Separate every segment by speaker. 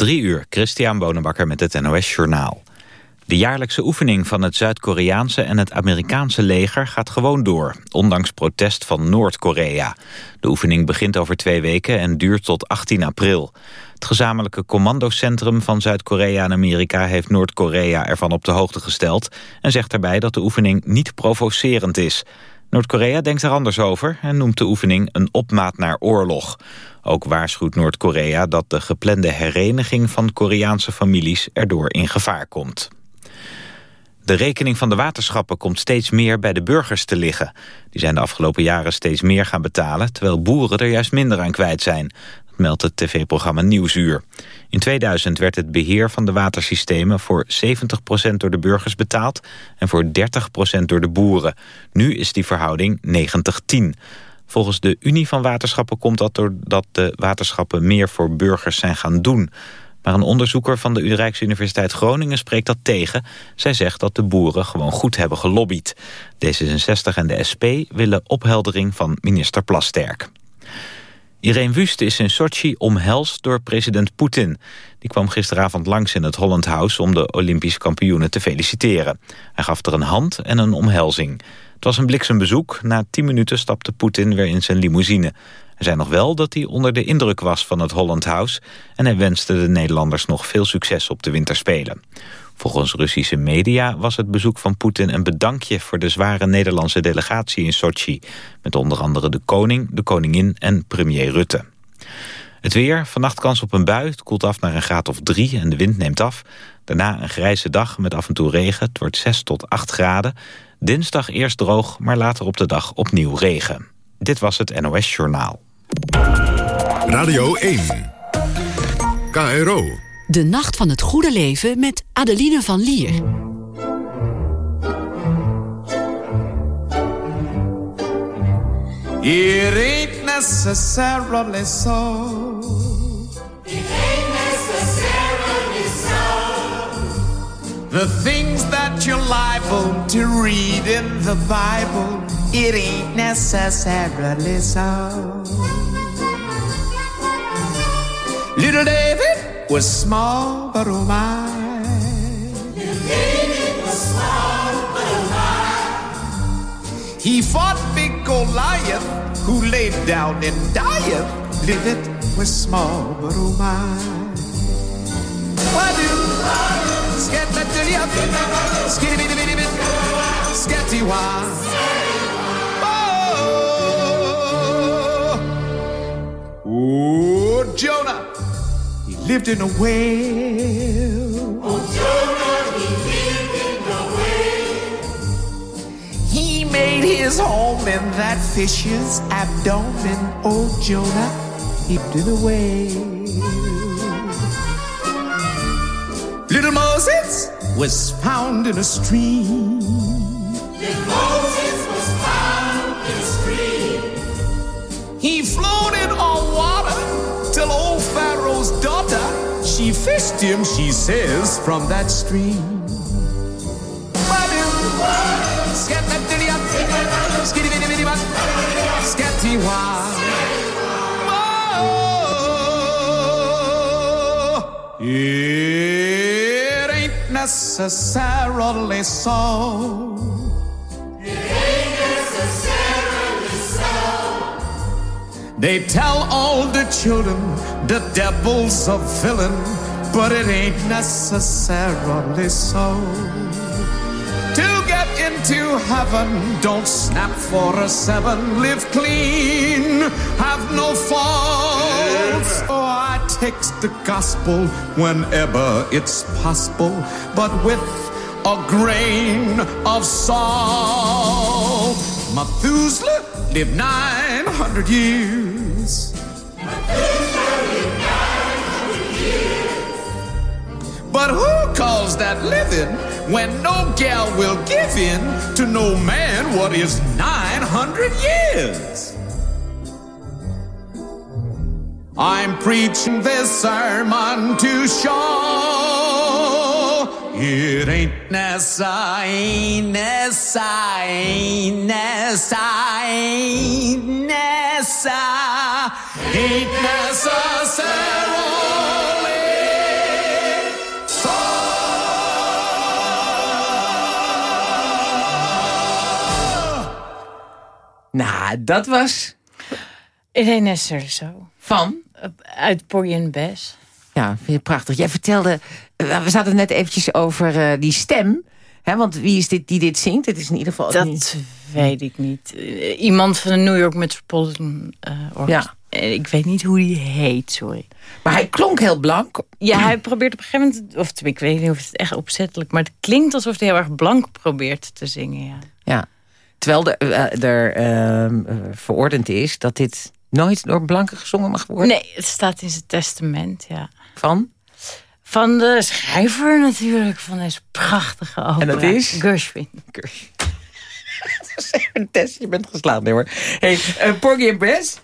Speaker 1: Drie uur, Christian Bonenbakker met het NOS Journaal. De jaarlijkse oefening van het Zuid-Koreaanse en het Amerikaanse leger gaat gewoon door, ondanks protest van Noord-Korea. De oefening begint over twee weken en duurt tot 18 april. Het gezamenlijke commandocentrum van Zuid-Korea en Amerika heeft Noord-Korea ervan op de hoogte gesteld en zegt daarbij dat de oefening niet provocerend is. Noord-Korea denkt er anders over en noemt de oefening een opmaat naar oorlog. Ook waarschuwt Noord-Korea dat de geplande hereniging van Koreaanse families erdoor in gevaar komt. De rekening van de waterschappen komt steeds meer bij de burgers te liggen. Die zijn de afgelopen jaren steeds meer gaan betalen... terwijl boeren er juist minder aan kwijt zijn. Meldt het tv-programma Nieuwsuur. In 2000 werd het beheer van de watersystemen... voor 70% door de burgers betaald... en voor 30% door de boeren. Nu is die verhouding 90-10. Volgens de Unie van Waterschappen komt dat doordat de waterschappen... meer voor burgers zijn gaan doen... Maar een onderzoeker van de Rijksuniversiteit Groningen spreekt dat tegen. Zij zegt dat de boeren gewoon goed hebben gelobbyd. D66 en de SP willen opheldering van minister Plasterk. Irene Wust is in Sochi omhelst door president Poetin. Die kwam gisteravond langs in het Holland House om de Olympisch kampioenen te feliciteren. Hij gaf er een hand en een omhelzing. Het was een bliksembezoek. Na tien minuten stapte Poetin weer in zijn limousine. Hij zei nog wel dat hij onder de indruk was van het Holland House... en hij wenste de Nederlanders nog veel succes op de winterspelen. Volgens Russische media was het bezoek van Poetin een bedankje... voor de zware Nederlandse delegatie in Sochi... met onder andere de koning, de koningin en premier Rutte. Het weer, vannacht kans op een bui. Het koelt af naar een graad of drie en de wind neemt af. Daarna een grijze dag met af en toe regen. Het wordt 6 tot 8 graden. Dinsdag eerst droog, maar later op de dag opnieuw regen. Dit was het NOS Journaal.
Speaker 2: Radio 1. KRO.
Speaker 3: De Nacht van het Goede Leven met Adeline van Lier.
Speaker 4: It ain't necessarily so.
Speaker 5: It ain't necessarily so.
Speaker 4: The things that you're liable to read in the Bible, it ain't necessarily so. Little David was small, but oh my.
Speaker 5: Was small, but oh my.
Speaker 4: He fought big Goliath, who laid down and dieth. David was small, but oh my. Why do. Oh, Jonah, lived in a whale.
Speaker 5: Oh, Jonah, he lived in the whale.
Speaker 4: He made his home in that fish's abdomen. Oh, Jonah, he lived in a whale. Little Moses was found in a stream.
Speaker 5: Little Moses was found in a stream.
Speaker 4: He floated on water Pharaoh's daughter, she fished him, she says, from that stream. It ain't necessarily so. They tell all the children the devil's a villain, but it ain't necessarily so. To get into heaven, don't snap for a seven, live clean, have no faults. Oh, I text the gospel whenever it's possible, but with a grain of salt. Methuselah lived 900 years. But who calls that living when no gal will give in to no man what is 900 years? I'm preaching this sermon to show it ain't Nessa, ain't Nessa, ain't Nessa, ain't Nessa,
Speaker 6: Nou, dat was
Speaker 7: Irene zo.
Speaker 6: van...
Speaker 7: Uit Porgy and Bess.
Speaker 6: Ja, vind je prachtig. Jij vertelde, eh, we zaten net eventjes over eh, die stem. Hè, want wie is dit die dit zingt? Het is in ieder geval...
Speaker 7: Dat
Speaker 6: niet-
Speaker 7: weet ik niet. Eh, Iemand van de New York Metropolitan uh, Orchestra. Eh, Ik weet niet hoe die heet, sorry.
Speaker 6: Maar hij klonk heel blank.
Speaker 7: Ja, hij probeert op een gegeven moment... Of ik weet niet of het echt opzettelijk... maar het klinkt alsof hij heel erg blank probeert te zingen, ja.
Speaker 6: Ja. Terwijl er, eh, er ehm, eh, verordend is dat dit nooit door blanken gezongen mag worden.
Speaker 7: Nee, het staat in zijn testament, ja.
Speaker 6: Van?
Speaker 7: Van de schrijver natuurlijk, van deze prachtige opera.
Speaker 6: En dat is?
Speaker 7: Gershwin.
Speaker 6: Tess, je bent geslaagd, nee hoor. Hey, uh, Porgy and Bess.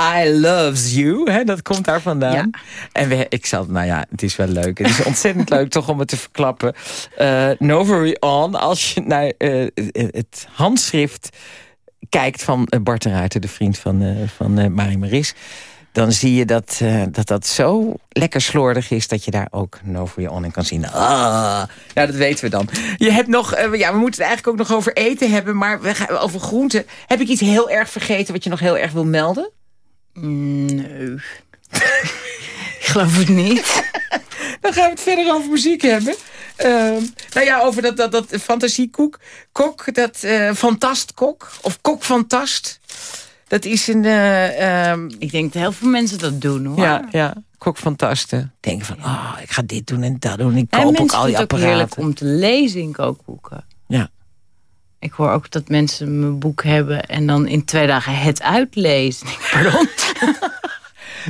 Speaker 6: I loves you, hè, dat komt daar vandaan.
Speaker 7: Ja.
Speaker 6: En we, ik zal, nou ja, het is wel leuk. Het is ontzettend leuk toch om het te verklappen. Eh no Worry On, als je naar eh, het handschrift kijkt van eh, Bart de Ruiter, de vriend van, eh van eh, Marie Maris... dan zie je dat, eh, dat dat zo lekker slordig is... dat je daar ook No Worry On in kan zien. Ah, nou, dat weten we dan. Je hebt nog, eh, ja, we moeten het eigenlijk ook nog over eten hebben... maar we gaan over groenten. Heb ik iets heel erg vergeten wat je nog heel erg wil melden?
Speaker 7: Nee. ik geloof het niet.
Speaker 6: Dan gaan we het verder over muziek hebben. Ehm, nou ja, over dat, dat, dat fantasiekoek. Kok, dat eh fantastkok. Of kok fantast. Dat is een... eh, ehm,
Speaker 7: Ik denk dat heel veel mensen dat doen, hoor.
Speaker 6: ja, ja, kok fantasten. Denken van, oh, ik ga dit doen en dat doen. Ik
Speaker 7: En
Speaker 6: koop ook
Speaker 7: mensen
Speaker 6: al die
Speaker 7: vinden het ook heerlijk
Speaker 6: apparaten.
Speaker 7: om te lezen in kookboeken.
Speaker 6: Ja.
Speaker 7: Ik hoor ook dat mensen mijn boek hebben en dan in twee dagen het uitlezen. Pardon?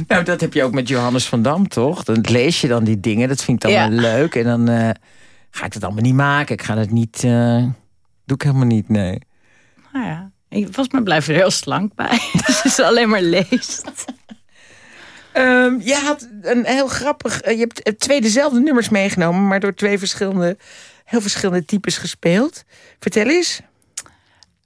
Speaker 6: Nou, dat heb je ook met Johannes van Dam, toch? Dan lees je dan die dingen, dat vind ik dan
Speaker 7: Ja.
Speaker 6: wel leuk. En dan eh, ga ik het allemaal niet maken. Ik ga het niet... eh, doe ik helemaal niet, nee.
Speaker 7: Nou ja, ik, volgens mij blijf er heel slank bij. Dus je alleen maar leest.
Speaker 6: Ehm, je had een heel grappig... eh, je hebt twee dezelfde nummers meegenomen... maar door twee verschillende, heel verschillende types gespeeld. Vertel eens.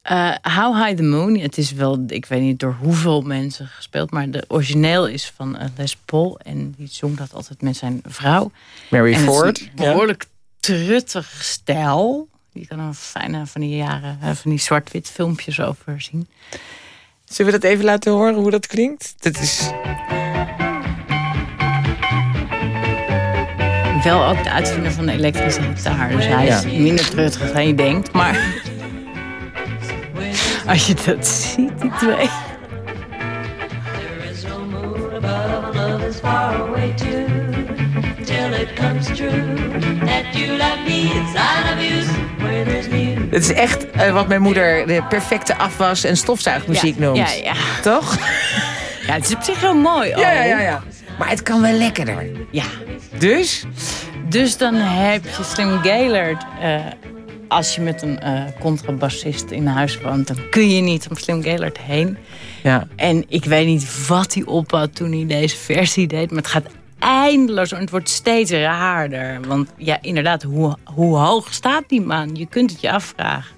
Speaker 7: Eh, How High the Moon, het is wel, ik weet niet door hoeveel mensen gespeeld... maar de origineel is van eh, Les Paul en die zong dat altijd met zijn vrouw.
Speaker 6: Mary
Speaker 7: En het is
Speaker 6: Ford.
Speaker 7: een behoorlijk truttig stijl. Je kan een fijne van die jaren, eh, van die zwart-wit filmpjes over zien.
Speaker 6: Zullen we dat even laten horen hoe dat klinkt? Dat is...
Speaker 7: Wel ook de uitvinder van de elektrische gitaar. Dus hij is
Speaker 6: Ja.
Speaker 7: minder truttig dan je denkt. Maar als je dat ziet, die twee.
Speaker 6: Het is echt eh, wat mijn moeder de perfecte afwas- en stofzuigmuziek
Speaker 7: Ja,
Speaker 6: noemt.
Speaker 7: ja, ja.
Speaker 6: Toch?
Speaker 7: Ja, het is op zich heel mooi. Al.
Speaker 6: ja, ja, ja. Maar het kan wel lekkerder.
Speaker 7: Ja.
Speaker 6: Dus?
Speaker 7: Dus dan heb je Slim Gaylord. eh, als je met een eh, contrabassist in huis woont, dan kun je niet om Slim Gaylord heen.
Speaker 6: Ja.
Speaker 7: En ik weet niet wat hij op had toen hij deze versie deed. Maar het gaat eindeloos en het wordt steeds raarder. Want ja, inderdaad, hoe, hoe hoog staat die man? Je kunt het je afvragen.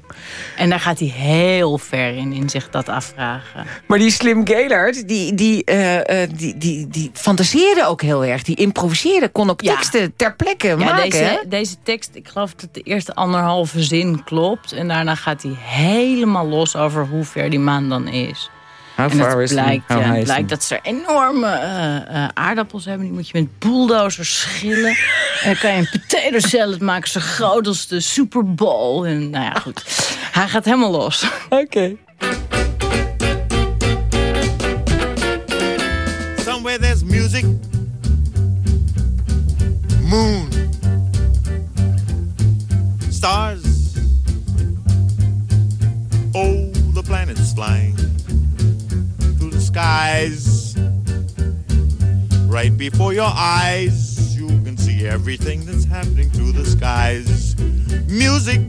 Speaker 7: En daar gaat hij heel ver in, in zich dat afvragen.
Speaker 6: Maar die Slim Gaylord, die, die, eh, eh, die, die, die fantaseerde ook heel erg. Die improviseerde, kon ook
Speaker 7: Ja.
Speaker 6: teksten ter plekke
Speaker 7: Ja,
Speaker 6: maken.
Speaker 7: deze, deze tekst, ik geloof dat de eerste anderhalve zin klopt. En daarna gaat hij helemaal los over hoe ver die maan dan is.
Speaker 6: How
Speaker 7: En
Speaker 6: far
Speaker 7: het
Speaker 6: is
Speaker 7: blijkt,
Speaker 6: how
Speaker 7: ja, het blijkt dat ze enorme eh, eh, aardappels hebben. Die moet je met bulldozers schillen. en dan kan je een potato salad maken zo groot als de Super Bowl. En nou ja, goed. Hij gaat helemaal los.
Speaker 6: Oké.
Speaker 8: Somewhere there's music. Moon. Stars. Oh, the planets flying Right before your eyes, you can see everything that's happening through the skies. Music.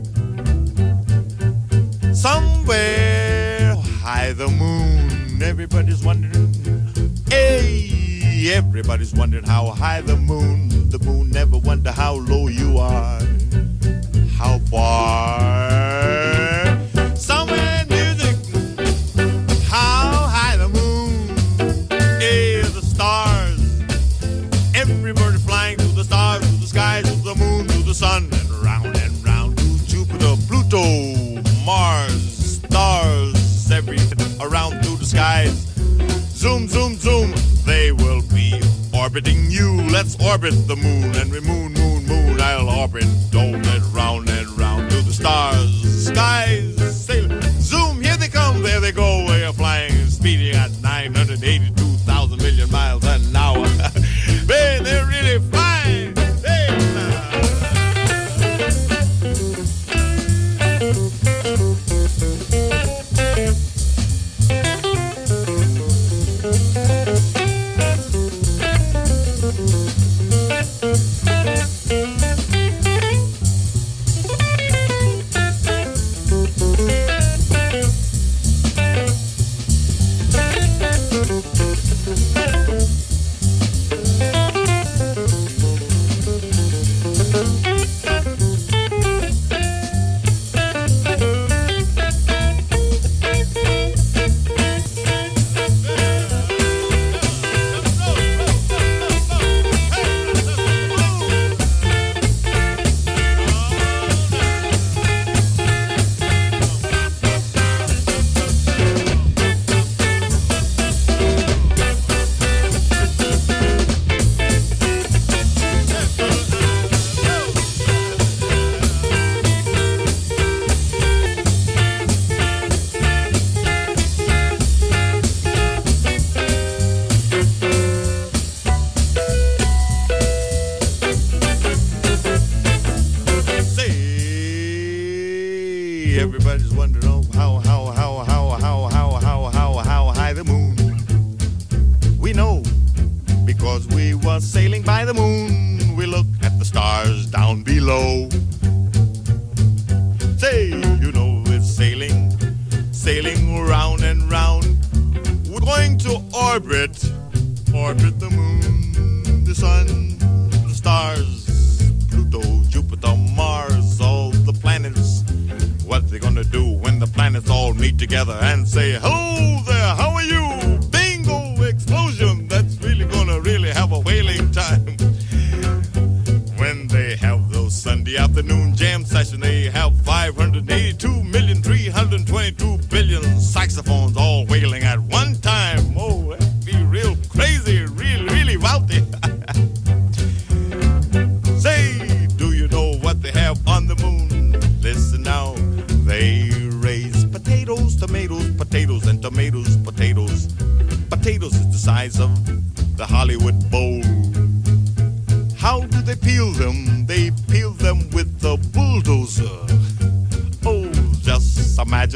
Speaker 8: Somewhere high the moon. Everybody's wondering. Hey, everybody's wondering how high the moon. The moon never wonder how low you are. How far? Orbit the moon and we moon, moon, moon. I'll orbit, orbit round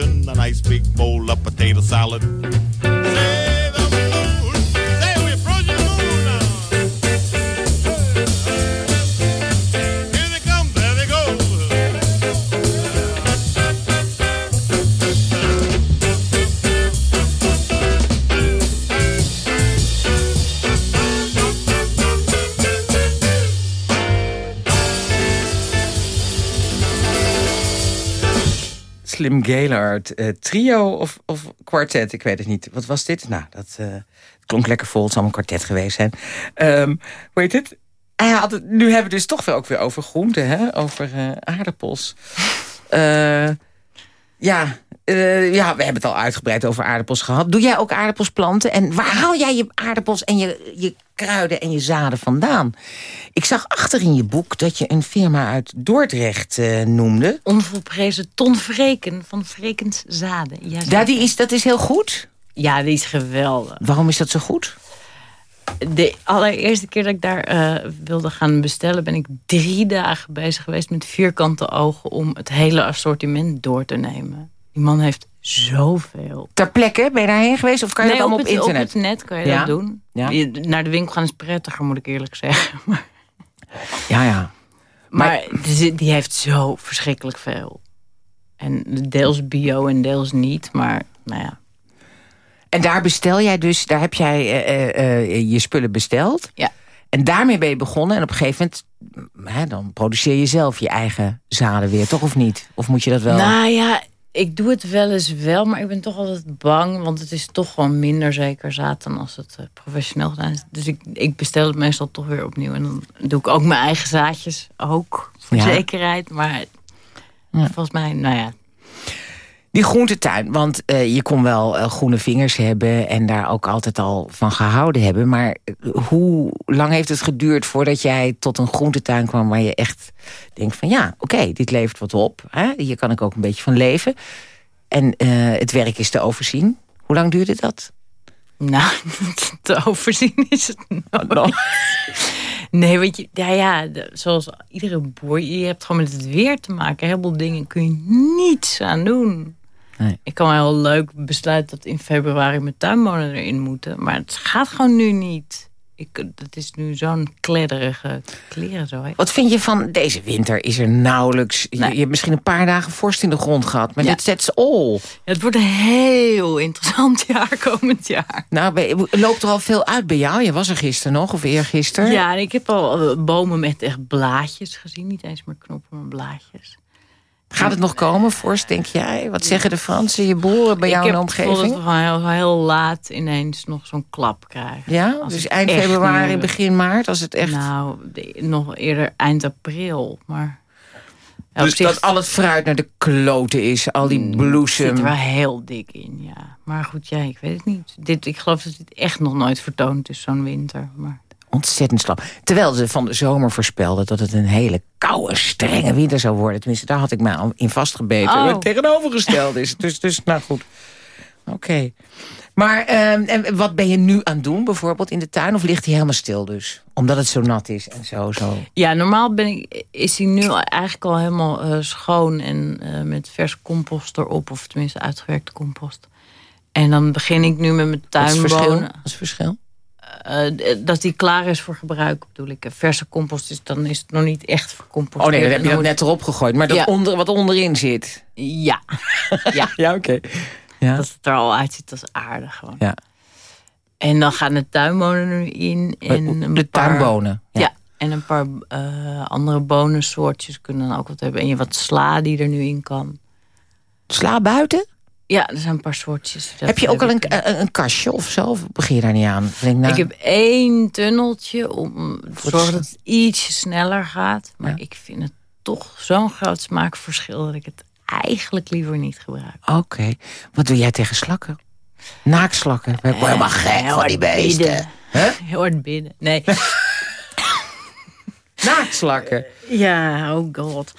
Speaker 8: imagine a nice big bowl of potato salad.
Speaker 6: Slim Gaylord. eh, trio of, of kwartet, ik weet het niet. Wat was dit? Nou, dat eh, klonk lekker vol. Het zal een kwartet geweest zijn. Ehm, hoe het? Hij het? Nu hebben we dus toch weer ook weer over groenten, hè? Over eh, aardappels. Ja, eh, ja, we hebben het al uitgebreid over aardappels gehad. Doe jij ook aardappels planten? En waar haal jij je aardappels en je, je kruiden en je zaden vandaan? Ik zag achter in je boek dat je een firma uit Dordrecht eh, noemde.
Speaker 7: Onvolprezen Ton Vreken van Vrekens Zaden. Ja,
Speaker 6: die is, dat is heel goed.
Speaker 7: ja, die is geweldig.
Speaker 6: Waarom is dat zo goed?
Speaker 7: De allereerste keer dat ik daar eh, wilde gaan bestellen... ben ik drie dagen bezig geweest met vierkante ogen... om het hele assortiment door te nemen. Die man heeft zoveel.
Speaker 6: Ter plekke, ben je daarheen geweest of kan je
Speaker 7: Nee,
Speaker 6: dat allemaal op,
Speaker 7: het,
Speaker 6: internet?
Speaker 7: Op het net kan je
Speaker 6: Ja?
Speaker 7: dat doen.
Speaker 6: Ja.
Speaker 7: Je- Naar de winkel gaan is prettiger, moet ik eerlijk zeggen. Maar,
Speaker 6: Ja, ja.
Speaker 7: maar die die heeft zo verschrikkelijk veel. En deels bio en deels niet. Maar nou ja,
Speaker 6: En daar bestel jij dus, daar heb jij eh, eh, eh, je spullen besteld.
Speaker 7: Ja.
Speaker 6: En daarmee ben je begonnen. En op een gegeven moment, mm, hè, dan produceer je zelf je eigen zaden weer, toch of niet? Of moet je dat wel?
Speaker 7: Nou ja, ik doe het wel eens wel, maar ik ben toch altijd bang. Want het is toch gewoon minder zeker zaad dan als het professioneel gedaan is. Dus ik, ik bestel het meestal toch weer opnieuw. En dan doe ik ook mijn eigen zaadjes, ook voor
Speaker 6: Ja.
Speaker 7: zekerheid. Maar
Speaker 6: Ja.
Speaker 7: volgens mij, nou ja,
Speaker 6: Die groentetuin, want eh, je kon wel eh, groene vingers hebben... en daar ook altijd al van gehouden hebben. Maar eh, hoe lang heeft het geduurd voordat jij tot een groentetuin kwam... waar je echt denkt van ja, oké, dit levert wat op. Hè? Hier kan ik ook een beetje van leven. En het werk is te overzien. Hoe lang duurde dat?
Speaker 7: Nou, te overzien is het nooit. Nee, weet je, ja, ja, zoals iedere boer, je hebt gewoon met het weer te maken. Heel veel dingen kun je niets aan doen.
Speaker 6: Nee.
Speaker 7: Ik kan wel leuk besluiten dat in februari mijn tuinmolen erin moeten. Maar het gaat gewoon nu niet. Ik, het is nu zo'n kledderige kleren zo. hè.
Speaker 6: Wat vind je van deze winter? Is er nauwelijks... Je,
Speaker 7: Nee.
Speaker 6: je hebt misschien een paar dagen vorst in de grond gehad. Maar
Speaker 7: Ja.
Speaker 6: dit that's all.
Speaker 7: Het wordt een heel interessant jaar komend jaar.
Speaker 6: Nou, loopt er al veel uit bij jou? Je was er gisteren nog, of eergisteren?
Speaker 7: Ja, en ik heb al eh, bomen met echt blaadjes gezien. Niet eens meer knoppen, maar blaadjes.
Speaker 6: Gaat het nog komen, vorst, denk jij? Wat zeggen de Fransen, je boeren bij jou
Speaker 7: ik
Speaker 6: in de
Speaker 7: heb het gevoel dat
Speaker 6: omgeving?
Speaker 7: we gewoon heel, heel laat ineens nog zo'n klap krijgen.
Speaker 6: Ja,
Speaker 7: Als
Speaker 6: dus eind februari,
Speaker 7: nu-
Speaker 6: begin maart, als het echt...
Speaker 7: Nou, de- nog eerder eind april. Maar ja,
Speaker 6: dus
Speaker 7: zich
Speaker 6: dat al het fruit naar de kloten is, al die
Speaker 7: zit
Speaker 6: bloesem.
Speaker 7: er wel heel dik in, ja. Maar goed, ja, ik weet het niet. Dit, ik geloof dat dit echt nog nooit vertoond is, zo'n winter. Maar
Speaker 6: Ontzettend slap. Terwijl ze van de zomer voorspelden dat het een hele koude, strenge winter zou worden. Tenminste, daar had ik mij al in vastgebeten.
Speaker 7: Oh.
Speaker 6: Wat tegenovergesteld is. Dus, dus nou goed. Oké. Maar ehm, en wat ben je nu aan het doen, bijvoorbeeld in de tuin? Of ligt hij helemaal stil dus? Omdat het zo nat is en zo, zo.
Speaker 7: ja, normaal ben ik, is hij nu eigenlijk al helemaal eh, schoon en eh, met vers compost erop. Of tenminste uitgewerkte compost. En dan begin ik nu met mijn
Speaker 6: Wat is het verschil?
Speaker 7: tuinbonen.
Speaker 6: Wat is het verschil?
Speaker 7: Eh, dat die klaar is voor gebruik, bedoel ik. Verse compost is, dan is het nog niet echt vercomposteerd.
Speaker 6: Oh nee, dat heb je dat net erop gegooid. Maar dat
Speaker 7: Ja.
Speaker 6: onder, wat onderin zit.
Speaker 7: Ja, ja.
Speaker 6: Ja, oké. Ja.
Speaker 7: dat het er al uitziet als aarde gewoon.
Speaker 6: Ja.
Speaker 7: En dan gaan de tuinbonen er nu in. En een
Speaker 6: de
Speaker 7: paar-
Speaker 6: tuinbonen.
Speaker 7: Ja. en een paar eh, andere bonensoortjes kunnen dan ook wat hebben. En je wat sla die er nu in kan.
Speaker 6: Sla buiten?
Speaker 7: Ja, er zijn een paar soortjes.
Speaker 6: Heb je ook al een, een, een kastje of zo? Of begin je daar niet aan? Denk, nou,
Speaker 7: Ik heb één tunneltje om te zorgen dat het ietsje sneller gaat. Maar
Speaker 6: Ja.
Speaker 7: ik vind het toch zo'n groot smaakverschil... dat ik het eigenlijk liever niet gebruik.
Speaker 6: Oké. Wat doe jij tegen slakken? Naakslakken? Ik word helemaal gek
Speaker 7: Heel
Speaker 6: van die beesten.
Speaker 7: bidden. Heel hard bidden. Nee.
Speaker 6: Naakslakken?
Speaker 7: ja, oh god.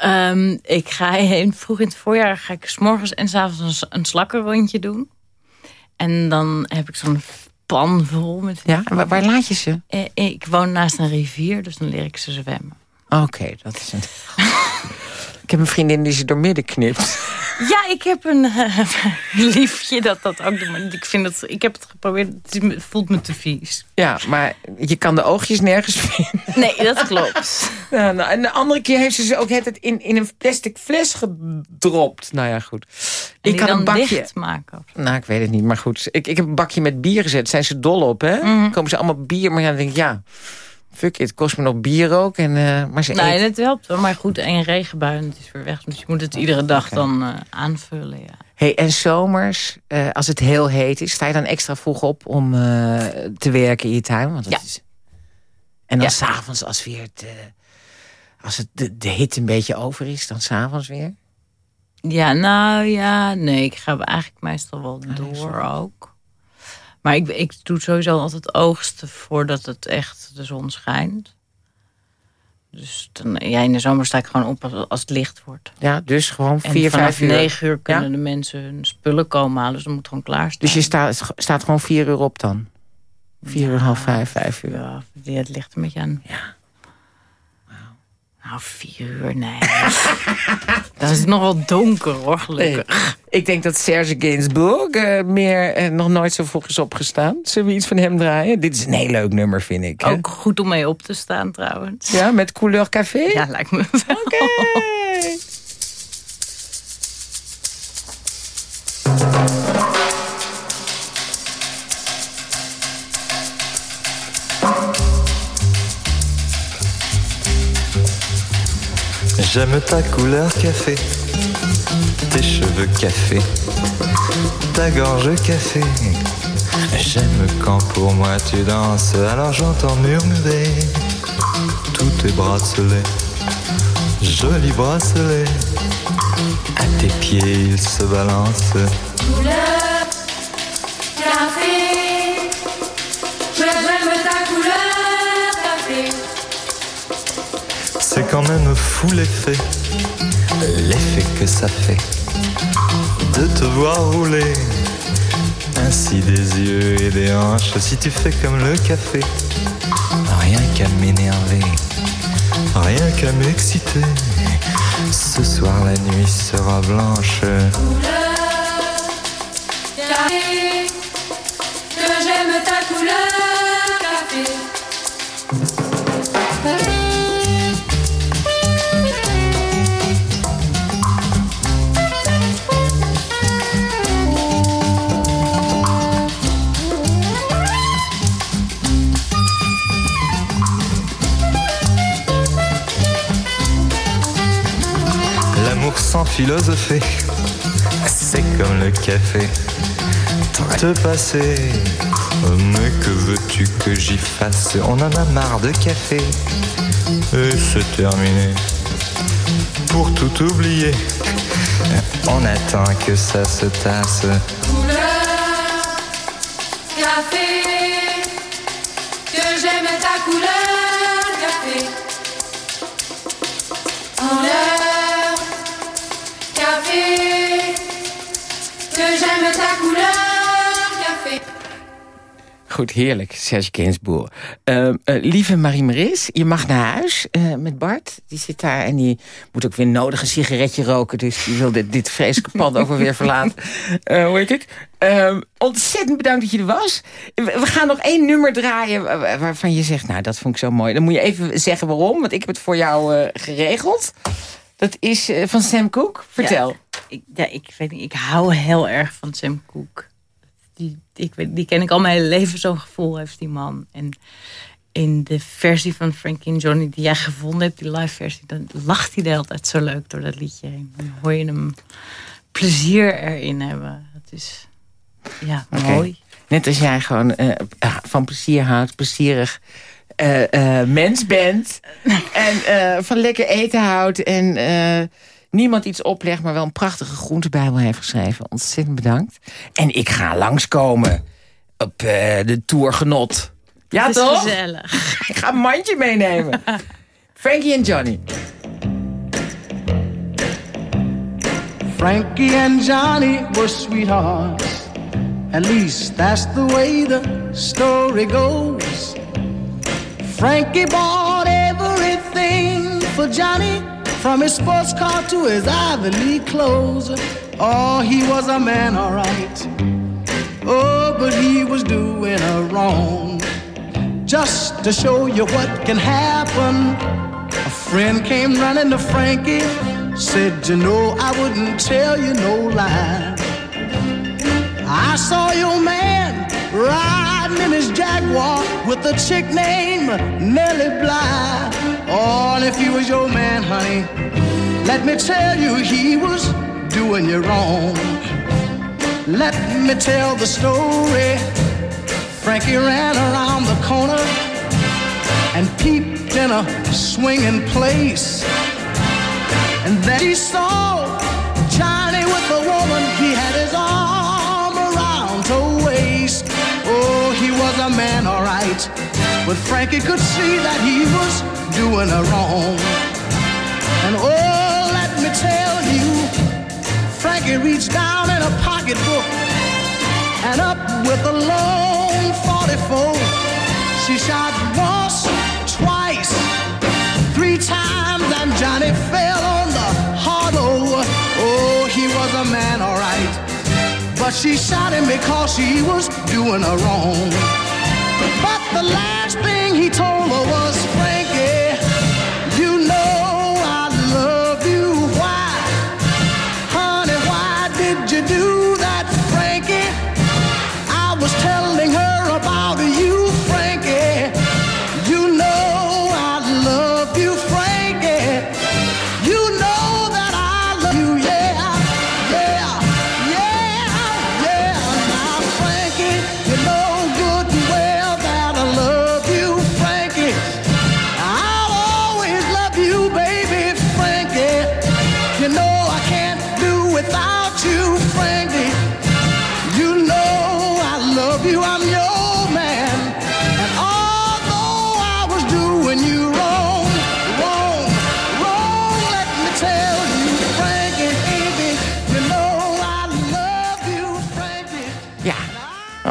Speaker 7: Ehm, ik ga heen, vroeg in het voorjaar ga ik 's morgens en 's avonds een, een slakkenrondje doen. En dan heb ik zo'n pan vol met...
Speaker 6: Ja, waar laat je ze?
Speaker 7: Eh, Ik woon naast een rivier, dus dan leer ik ze zwemmen.
Speaker 6: Oké, dat is een... ik heb een vriendin die ze doormidden knipt.
Speaker 7: Ja, ik heb een eh, liefje dat dat ook doet. Ik, vind het, ik heb het geprobeerd, het voelt me te vies.
Speaker 6: Ja, maar je kan de oogjes nergens vinden.
Speaker 7: Nee, dat klopt.
Speaker 6: Nou, en de andere keer heeft ze ze ook het in, in een plastic fles gedropt. Nou ja, goed.
Speaker 7: En
Speaker 6: ik
Speaker 7: dan
Speaker 6: een bakje...
Speaker 7: dicht maken.
Speaker 6: Nou, ik weet het niet, maar goed. Ik, ik heb een bakje met bier gezet. Zijn ze dol op, hè?
Speaker 7: Mhm.
Speaker 6: Komen ze allemaal bier, maar ja, dan denk ik, ja... Fuck it, het kost me nog bier ook. En, eh, maar ze
Speaker 7: Nee,
Speaker 6: eet-
Speaker 7: het helpt wel. Maar goed, één regenbui en het is weer weg. Dus je moet het iedere dag dan eh, aanvullen, ja.
Speaker 6: Hey, en zomers, eh, als het heel heet is... sta je dan extra vroeg op om te werken in je tuin? Want dat
Speaker 7: Ja.
Speaker 6: is... En dan
Speaker 7: Ja.
Speaker 6: s'avonds, als, weer het, als het de, de hit een beetje over is... dan s'avonds weer?
Speaker 7: Ja, nou ja, nee, ik ga eigenlijk meestal wel door ook. Maar ik, ik doe sowieso altijd oogsten voordat het echt de zon schijnt. Dus dan, ja, in de zomer sta ik gewoon op als, als het licht wordt.
Speaker 6: Ja, dus gewoon
Speaker 7: En
Speaker 6: vier, vijf uur.
Speaker 7: negen uur kunnen
Speaker 6: Ja?
Speaker 7: de mensen hun spullen komen halen. Dus dan moet gewoon klaarstaan.
Speaker 6: Dus je staat, staat gewoon vier uur op dan? Vier uur, half vijf, vijf uur.
Speaker 7: Ja, ja, het ligt een beetje aan.
Speaker 6: Ja.
Speaker 7: Nou, vier uur, nee. Dan is het nog wel donker, hoor, gelukkig.
Speaker 6: Ik denk dat Serge Gainsbourg eh, meer eh, nog nooit zo vroeg is opgestaan. Zullen we iets van hem draaien? Dit is een heel leuk nummer, vind ik. hè?
Speaker 7: Ook goed om mee op te staan, trouwens.
Speaker 6: Ja, met Couleur Café?
Speaker 7: Ja, lijkt me wel.
Speaker 6: Oké.
Speaker 9: J'aime ta couleur café, tes cheveux café, ta gorge café. J'aime quand pour moi tu danses, alors j'entends murmurer tous tes bracelets, jolis bracelets. À tes pieds ils se balancent.
Speaker 5: Couleur café, j'aime ta couleur café.
Speaker 9: C'est quand même l'effet, l'effet que ça fait de te voir rouler. Ainsi des yeux et des hanches, si tu fais comme le café, rien qu'à m'énerver, rien qu'à m'exciter. Ce soir la nuit sera blanche. C'est comme le café. Te passer, mais que veux-tu que j'y fasse? On en a marre de café. Et c'est terminé. Pour tout oublier, on attend que ça se tasse.
Speaker 6: Goed, heerlijk, Serge Gainsbourg. Eh, lieve Marie-Maris, je mag naar huis eh, met Bart. Die zit daar en die moet ook weer nodig een sigaretje roken. Dus die wil dit, dit vreselijke pand wel weer verlaten. Eh, hoe heet het? Ehm, ontzettend bedankt dat je er was. We, gaan nog één nummer draaien wa- wa- waarvan je zegt... nou, dat vond ik zo mooi. Dan moet je even zeggen waarom, want ik heb het voor jou geregeld. Dat is van Sam Cooke. Vertel.
Speaker 7: Ik, ja, ik weet niet, ik hou heel erg van Sam Cooke. Die, ik die ken ik al mijn hele leven, zo'n gevoel heeft die man. En in de versie van Frankie en Johnny die jij gevonden hebt, die live versie, dan lacht hij de hele tijd zo leuk door dat liedje heen. Dan hoor je hem plezier erin hebben. Dat is ja, mooi.
Speaker 6: Net als jij gewoon eh, ja, van plezier houdt, plezierig eh, eh, mens bent. en eh, van lekker eten houdt. En eh, niemand iets oplegt, maar wel een prachtige groentebijbel heeft geschreven. Ontzettend bedankt. En ik ga langskomen op eh, de Tour Genot. Ja,
Speaker 7: Het is
Speaker 6: toch?
Speaker 7: gezellig.
Speaker 6: Ik ga een mandje meenemen. Frankie en Johnny.
Speaker 10: Frankie and Johnny were sweethearts. At least that's the way the story goes. Frankie bought everything for Johnny, from his sports car to his Ivy League clothes. Oh, he was a man, all right. Oh, but he was doing her wrong. Just to show you what can happen, a friend came running to Frankie, said, You know, I wouldn't tell you no lie. I saw your man in his Jaguar with a chick named Nellie Bly. Oh, and if he was your man, honey, let me tell you, he was doing you wrong. Let me tell the story. Frankie ran around the corner and peeped in a swinging place. And then he saw right. But Frankie could see that he was doing her wrong. And oh, let me tell you, Frankie reached down in a pocketbook and up with a long 44. She shot once, twice, three times, and Johnny fell on the hollow. Oh, he was a man, all right. But she shot him because she was doing her wrong. But the last thing he told her was,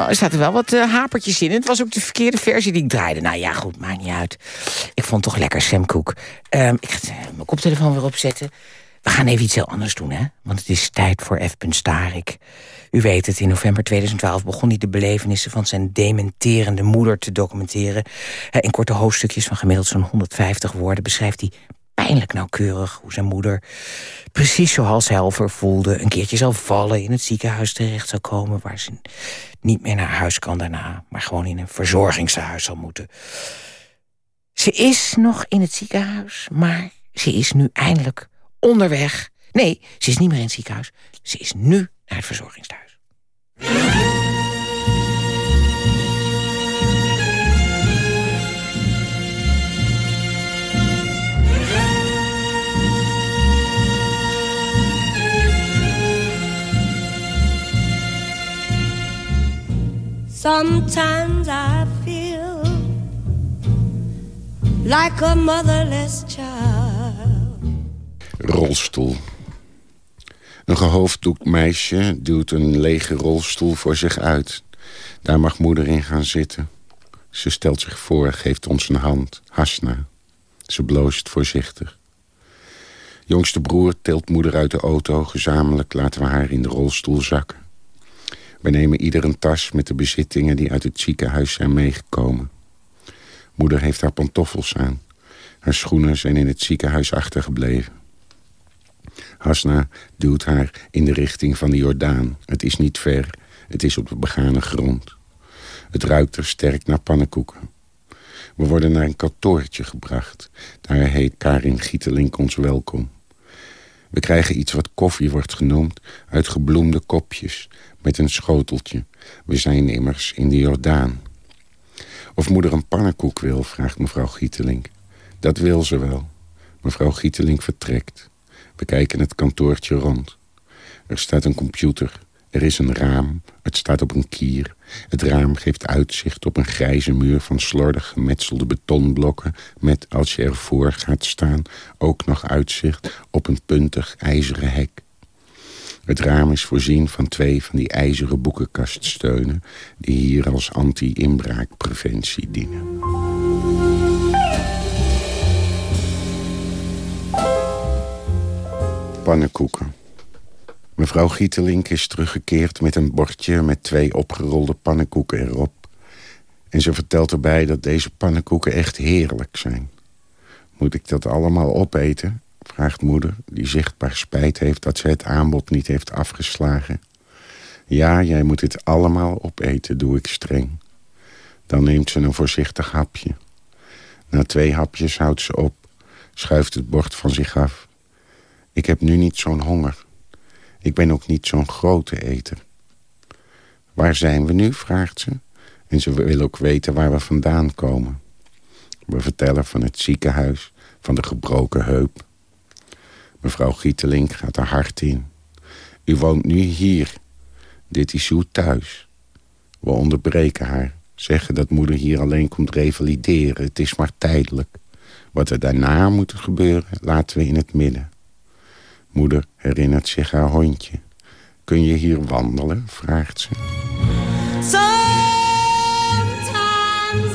Speaker 6: Er zaten wel wat uh, hapertjes in. Het was ook de verkeerde versie die ik draaide. Nou ja, goed, maakt niet uit. Ik vond het toch lekker Sam Cooke. Um, ik ga mijn koptelefoon weer opzetten. We gaan even iets heel anders doen, hè? Want het is tijd voor F. Starik. U weet het, in november 2012 begon hij de belevenissen van zijn dementerende moeder te documenteren. In korte hoofdstukjes van gemiddeld zo'n 150 woorden beschrijft hij pijnlijk nauwkeurig hoe zijn moeder, precies zoals Helver voelde... een keertje zal vallen, in het ziekenhuis terecht zou komen... waar ze niet meer naar huis kan daarna... maar gewoon in een verzorgingshuis zal moeten. Ze is nog in het ziekenhuis, maar ze is nu eindelijk onderweg. Nee, ze is niet meer in het ziekenhuis. Ze is nu naar het verzorgingstehuis.
Speaker 11: Sometimes I feel like a motherless child.
Speaker 12: Rolstoel. Een gehoofddoekt meisje duwt een lege rolstoel voor zich uit. Daar mag moeder in gaan zitten. Ze stelt zich voor, geeft ons een hand. Hasna. Ze bloost voorzichtig. Jongste broer tilt moeder uit de auto. Gezamenlijk laten we haar in de rolstoel zakken. We nemen ieder een tas met de bezittingen die uit het ziekenhuis zijn meegekomen. Moeder heeft haar pantoffels aan. Haar schoenen zijn in het ziekenhuis achtergebleven. Hasna duwt haar in de richting van de Jordaan. Het is niet ver, het is op de begane grond. Het ruikt er sterk naar pannenkoeken. We worden naar een kantoortje gebracht. Daar heet Karin Gietelink ons welkom. We krijgen iets wat koffie wordt genoemd uit gebloemde kopjes met een schoteltje. We zijn immers in de Jordaan. Of moeder een pannenkoek wil, vraagt mevrouw Gietelink. Dat wil ze wel. Mevrouw Gietelink vertrekt. We kijken het kantoortje rond. Er staat een computer. Er is een raam. Het staat op een kier. Het raam geeft uitzicht op een grijze muur van slordig gemetselde betonblokken... met, als je ervoor gaat staan, ook nog uitzicht op een puntig ijzeren hek. Het raam is voorzien van twee van die ijzeren boekenkaststeunen... die hier als anti-inbraakpreventie dienen. Pannenkoeken. Mevrouw Gietelink is teruggekeerd met een bordje... met twee opgerolde pannenkoeken erop. En ze vertelt erbij dat deze pannenkoeken echt heerlijk zijn. Moet ik dat allemaal opeten? vraagt moeder, die zichtbaar spijt heeft dat ze het aanbod niet heeft afgeslagen. Ja, jij moet dit allemaal opeten, doe ik streng. Dan neemt ze een voorzichtig hapje. Na twee hapjes houdt ze op, schuift het bord van zich af. Ik heb nu niet zo'n honger. Ik ben ook niet zo'n grote eter. Waar zijn we nu, vraagt ze. En ze wil ook weten waar we vandaan komen. We vertellen van het ziekenhuis, van de gebroken heup. Mevrouw Gietelink gaat er hard in. U woont nu hier. Dit is uw thuis. We onderbreken haar. Zeggen dat moeder hier alleen komt revalideren. Het is maar tijdelijk. Wat er daarna moet gebeuren, laten we in het midden. Moeder herinnert zich haar hondje. Kun je hier wandelen? vraagt ze.
Speaker 11: Sometimes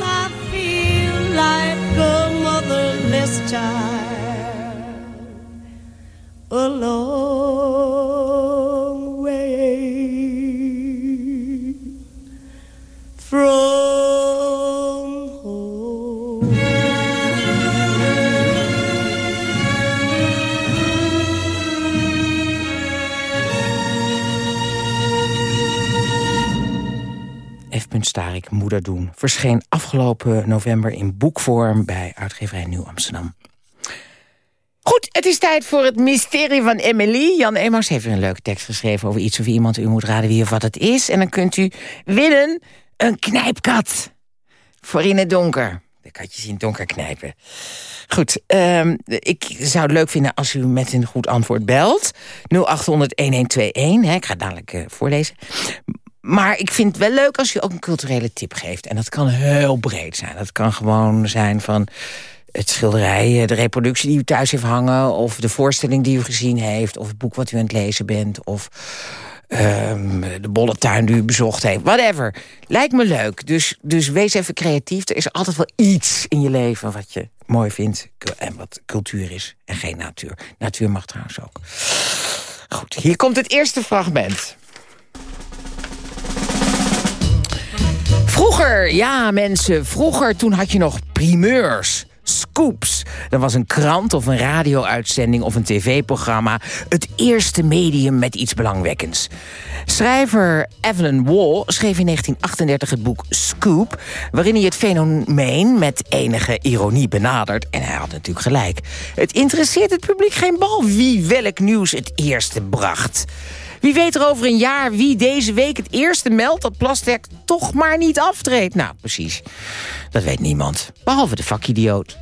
Speaker 11: I feel like a motherless child. From
Speaker 6: F. Starik, Moeder doen, verscheen afgelopen november in boekvorm bij uitgeverij Nieuw Amsterdam. Goed, het is tijd voor het mysterie van Emily. Jan Emaus heeft een leuke tekst geschreven over iets of iemand. U moet raden wie of wat het is. En dan kunt u winnen een knijpkat. Voor in het donker. De katjes in het donker knijpen. Goed, um, ik zou het leuk vinden als u met een goed antwoord belt. 0800-1121, ik ga dadelijk uh, voorlezen. Maar ik vind het wel leuk als u ook een culturele tip geeft. En dat kan heel breed zijn. Dat kan gewoon zijn van het schilderij, eh, de reproductie die u thuis heeft hangen... of de voorstelling die u gezien heeft... of het boek wat u aan het lezen bent... of ehm, de bolletuin die u bezocht heeft. Whatever. Lijkt me leuk. Dus, dus wees even creatief. Er is altijd wel iets in je leven wat je mooi vindt. En wat cultuur is. En geen natuur. Natuur mag trouwens ook. Goed, hier komt het eerste fragment. Vroeger, ja mensen, vroeger toen had je nog primeurs. Scoops. Dat was een krant of een radio-uitzending of een tv-programma. Het eerste medium met iets belangwekkends. Schrijver Evelyn Wall schreef in 1938 het boek Scoop... waarin hij het fenomeen met enige ironie benadert. En hij had natuurlijk gelijk. Het interesseert het publiek geen bal wie welk nieuws het eerste bracht. Wie weet er over een jaar wie deze week het eerste meldt... dat Plasterk toch maar niet aftreedt? Nou, precies. Dat weet niemand. Behalve de vakidioot.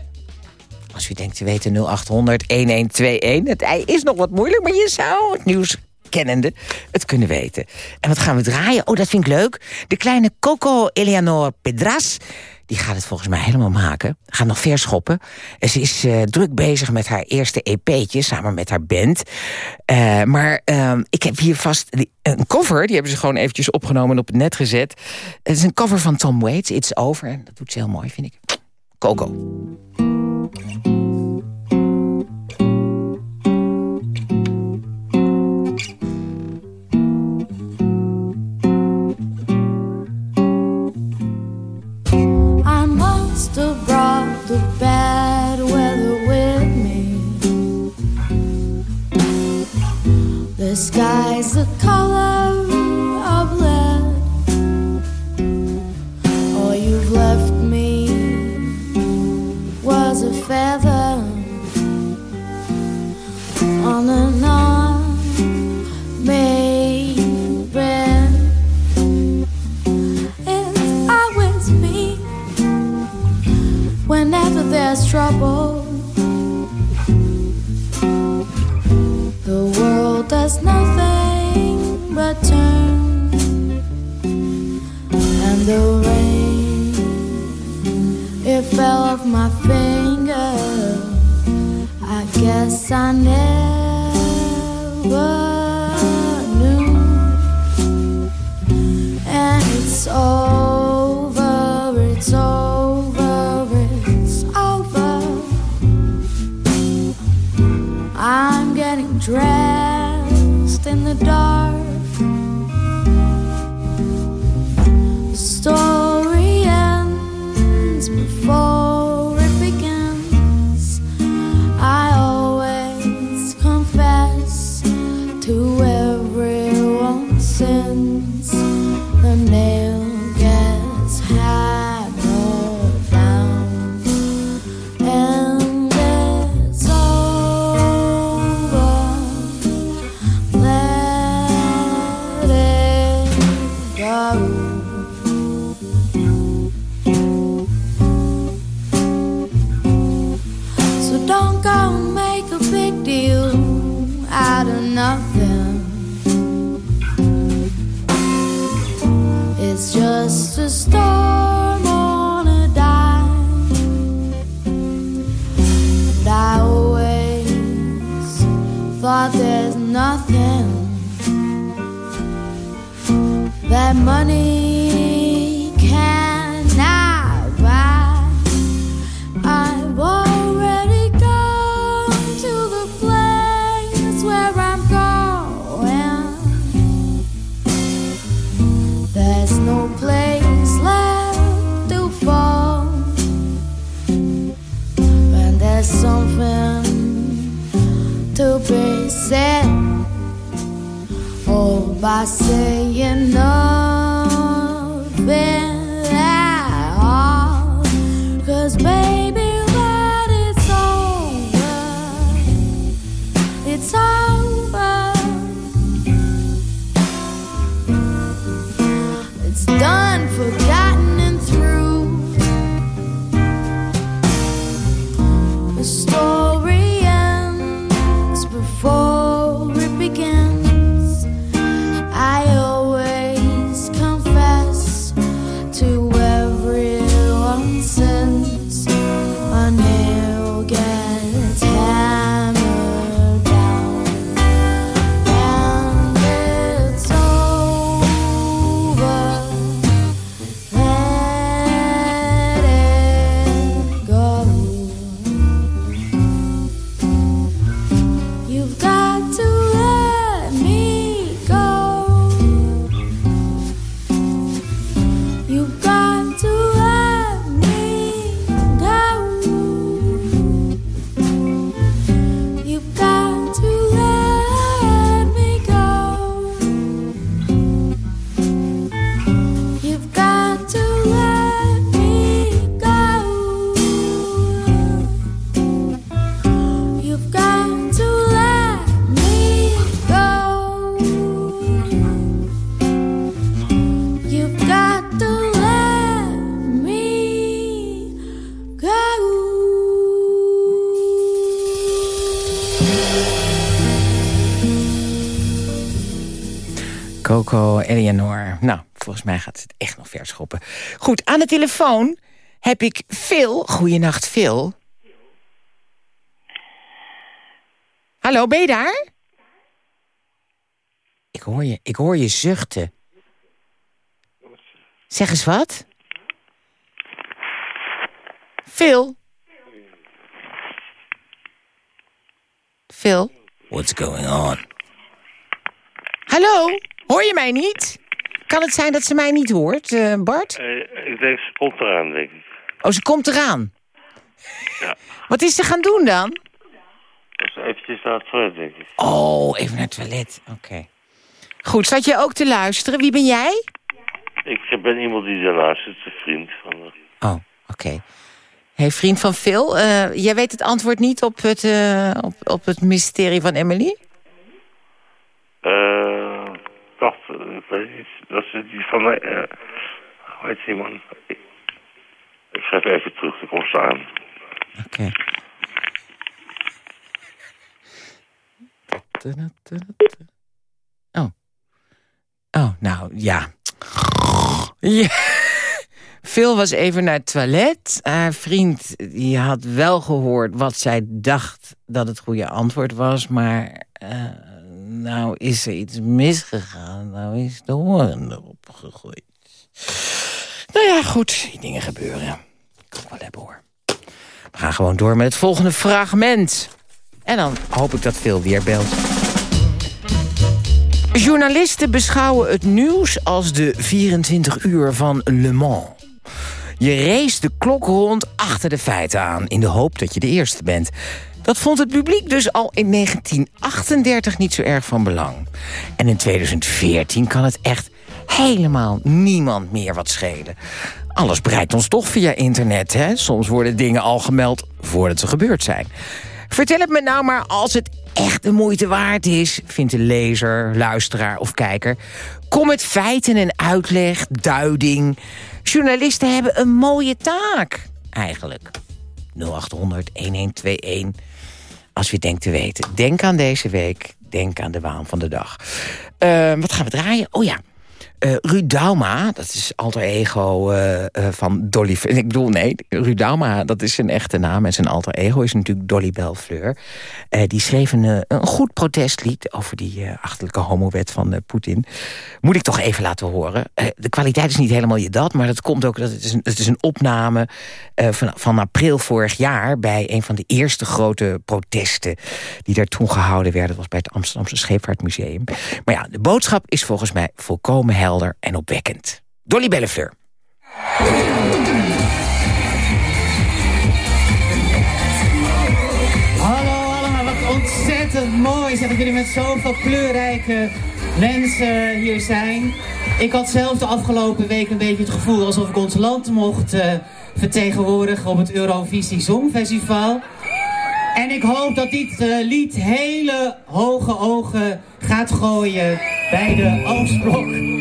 Speaker 6: Als u denkt te weten 0800 1121. Het ei is nog wat moeilijk, maar je zou het nieuws kennende het kunnen weten. En wat gaan we draaien? Oh, dat vind ik leuk. De kleine Coco Eleanor Pedras die gaat het volgens mij helemaal maken. Gaat nog verschoppen. En ze is uh, druk bezig met haar eerste EP'tje, samen met haar band. Uh, maar uh, ik heb hier vast een cover, die hebben ze gewoon eventjes opgenomen en op het net gezet. Het is een cover van Tom Waits, It's Over. En dat doet ze heel mooi, vind ik. Coco.
Speaker 13: Don't go and make a big deal out of nothing. It's just a storm on a dime. And I always thought there's nothing that money by saying nothing
Speaker 6: Coco Eleanor. Nou, volgens mij gaat het echt nog verschoppen. Goed, aan de telefoon heb ik Phil. Goeienacht, Phil. Hallo, ben je daar? Ik hoor je, ik hoor je zuchten. Zeg eens wat. Phil? Phil? What's going on? Hallo? Hoor je mij niet? Kan het zijn dat ze mij niet hoort, eh, Bart?
Speaker 14: Eh, ik denk, ze komt eraan, denk ik.
Speaker 6: Oh, ze komt eraan.
Speaker 14: Ja.
Speaker 6: Wat is ze gaan doen dan?
Speaker 14: Eventjes naar het toilet, denk ik.
Speaker 6: Oh, even naar het toilet. Oké. Goed, zat je ook te luisteren? Wie ben jij?
Speaker 14: Ik ben iemand die daarnaast zit, een vriend van.
Speaker 6: Oh, oké. Hey, vriend van Phil, eh, jij weet het antwoord niet op het, op, op het mysterie van Emily?
Speaker 14: Eh, eh, ik dat is die van mij, eh, heet die man? Ik, ik schrijf even terug, er komt aan.
Speaker 6: Oké. Oh. Oh, nou, ja. ja. Phil was even naar het toilet. Haar vriend die had wel gehoord wat zij dacht dat het goede antwoord was. Maar eh, nou is er iets misgegaan. Nou is de hoorn erop gegooid. Nou ja, goed. Die dingen gebeuren. Ook wel hebben hoor. We gaan gewoon door met het volgende fragment. En dan hoop ik dat Phil weer belt. Journalisten beschouwen het nieuws als de 24 uur van Le Mans. Je race de klok rond achter de feiten aan... in de hoop dat je de eerste bent. Dat vond het publiek dus al in 1938 niet zo erg van belang. En in 2014 kan het echt helemaal niemand meer wat schelen. Alles bereikt ons toch via internet, hè? Soms worden dingen al gemeld voordat ze gebeurd zijn. Vertel het me nou maar als het echt de moeite waard is... vindt de lezer, luisteraar of kijker. Kom met feiten en uitleg, duiding. Journalisten hebben een mooie taak, eigenlijk. 0800-1121, als je denkt te weten. Denk aan deze week, denk aan de waan van de dag. Uh, wat gaan we draaien? Oh ja, uh, Dauma, dat is alter ego uh, uh, van Dolly... Ik bedoel, nee, Ruud Dauma, dat is zijn echte naam... en zijn alter ego is natuurlijk Dolly Belfleur. die schreef een, een goed protestlied over die achterlijke homowet van Poetin. Moet ik toch even laten horen. de kwaliteit is niet helemaal je dat, maar dat komt ook... Dat het, is een, het is een opname van, van april vorig jaar... bij een van de eerste grote protesten... die daar toen gehouden werden. Dat was bij het Amsterdamse Scheepvaartmuseum. Maar ja, de boodschap is volgens mij volkomen helder en opwekkend. Dolly Bellefleur.
Speaker 15: Hallo allemaal, wat ontzettend mooi zeg dat jullie met zoveel kleurrijke mensen hier zijn. Ik had zelf de afgelopen week een beetje het gevoel alsof ik ons land mocht uh, vertegenwoordigen op het Eurovisie Songfestival. En ik hoop dat dit uh, lied hele hoge ogen gaat gooien bij de Oostbloklanden.